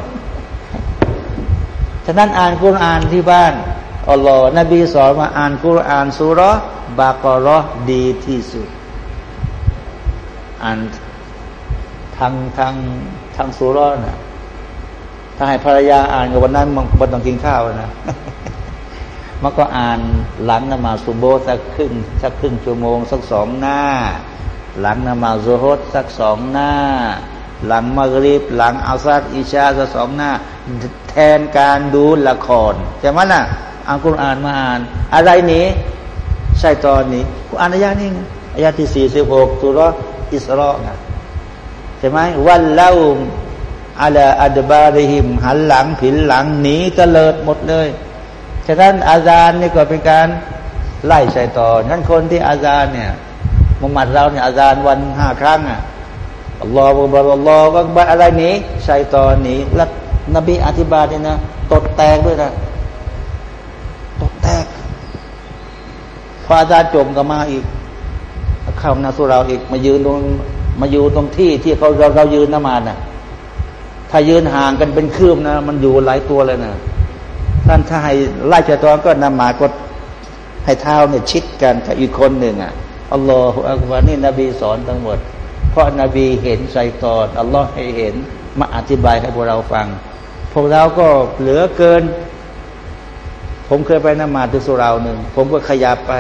ฉะนั้นอ่านกุรานที่บ้านอัลลอฮ์นบีสอนมาอ่านกุรานสุรบากรอดีที่สุด อ่านทางทางทางสุรนะ ถ้าให้ภรรยาอ่านกับวันนั้นมันต้องกินข้าวนะมันก็อ่านหลังนมาสุโบสักครึ่งสักครึ่งชั่วโมง สักสองหน้า หลังนมาซุฮดสักสองหน้า หลังมักริบหลังอาซัดอิชาสักสองหน้า แทนการดูละครใช่ไหมล่ะอ่านกุรอ่านมาอ่าน อะไรนี้ใช่ตอนนี้กุรอานอายานี่อายาที่สี่สิบหกตุรอิสรอนะใช่ไหมวันเล่า อาลาอัดบาริหิม หันหลังผินหลังหนีกระเลิดหมดเลย ฉะนั้นอาจารย์นี่ก็เป็นการไล่ชัยตอนนั้นคนที่อาจารย์เนี่ยมุมัดเราเนี่ยอาจารย์วันห้าครั้งอะอัลลอฮฺบาอัลลอฮฺบัอะไรนี้ชัยตอนนี้แล้วนบีอธิบายเนี่ยนะตดแตกด้วยนะตดแตกพออาจารย์จมก็มาอีกเข้านาสุราอีกมายืนตรงมาอยู่ตรงที่ที่เขาเราเรายืนน้ำมันน่ะ ถ้ายืนห่างกันเป็นคืบนะ มันอยู่หลายตัวเลยนะท่านถ้าให้ไล่จากตอนก็นำมาก็ให้เท้าเนี่ยชิดกันกับอีกคนหนึ่งอะอัลลอฮฺอักบารนี่นบีสอนทั้งหมด เพราะนบีเห็นไซตอนอัลลอฮ์ให้เห็นมาอธิบายให้พวกเราฟัง พวกเราก็เหลือเกิน ผมเคยไปนมาที่สุราหนึ่ง ผมก็ขยับไป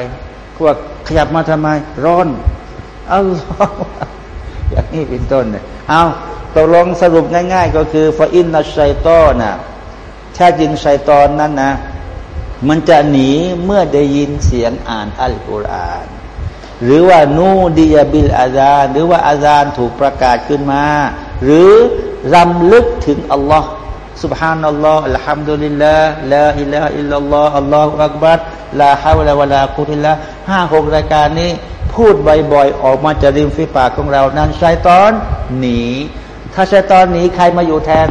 เขาว่าขยับมาทำไม ร้อนอัลลอฮ์อย่างนี้เป็นต้นเนี่ยเอา ตกลงสรุปง่าย ๆ ก็คือฟาอินนัชไซตอน่ะแท้จริงชัยตอนนั้นนะ มันจะหนีเมื่อได้ยินเสียงอ่านอัลกุรอาน หรือว่านูดียบิลอาจารหรือว่าอาจารถูกประกาศขึ้นมา หรือรำลึกถึงอัลลอฮ์ سبحان อัลลอฮ์อัลฮัมดุลิลลาห์ลาอิลาอิลลัลลอฮ์อัลลอฮฺอักบัรลาฮาวลาวะลากุติลละห้าหกรายการนี้ พูดบ่อยๆ ออกมาจากริมฝีปากของเรา นั้นชัยตอนหนี ถ้าชัยตอนหนีใครมาอยู่แทน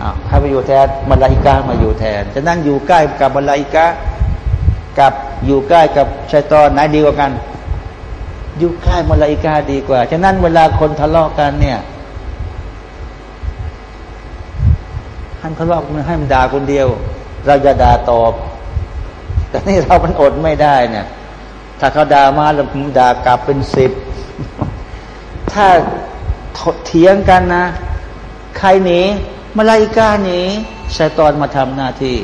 อ่าใครมาอยู่แทนมาลาอิกามาอยู่แทน จะนั่งอยู่ใกล้กับมาลาอิกากับอยู่ใกล้กับชัยตอนไหนดีกว่ากัน อยู่ใกล้มาลาอิกาดีกว่า ฉะนั้นเวลาคนทะเลาะกันเนี่ยให้ทะเลาะกันให้มันด่าคนเดียว เราจะด่าตอบ แต่นี่เรามันอดไม่ได้เนี่ย ถ้าเขาด่ามาเราด่ากลับเป็นสิบถ้า เถียงกันนะ ใครหนีมาลายกาหนีชัยตอนมาทำหน้าที่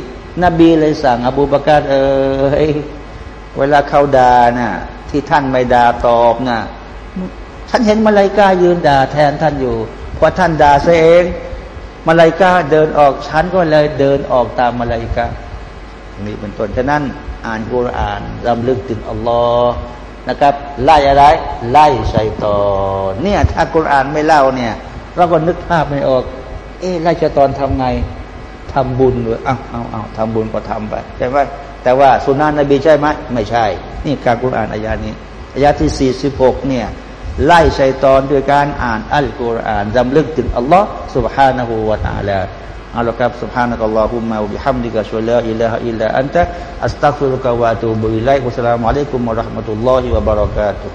นบีเลยสั่งอบูบากาเออเวลาเขาด่านะ่ะ ที่ท่านไม่ด่าตอบนะ่ะฉันเห็นมาลายกายืนด่าแทนท่านอยู่พอท่านด่าเองมาลายกาเดินออกฉันก็เลยเดินออกตามมาลายกานี่เป็นต้นฉะนั้น อ่านกุรอานรำลึกถึงอัลลอฮ์ นะครับ ไล่อะไร ไล่ชัยตอนเนี่ย ถ้ากุรอานไม่เล่าเนี่ย เราก็นึกภาพไม่ออกเอ๊ะราชตอนทำไง ทำบุญหรือเอาเอาเอาทำบุญก็ทำไปใช่ไหมแต่ว่าสุนานะนบีใช่ไหมไม่ใช่ นี่การกุรอานอายานี้อายาที่สี่สิบหกเนี่ย ไล่ชัยตอนด้วยการอ่านอัลกุรอานจำลึกถึงอัลลอฮ์ سبحانه และ تعالى เอาละครับ سبحانك اللهم وبحمدك اشهد ان لا اله الا انت استغفرك واتوب اليك والسلام عليكم ورحمه الله وبركاته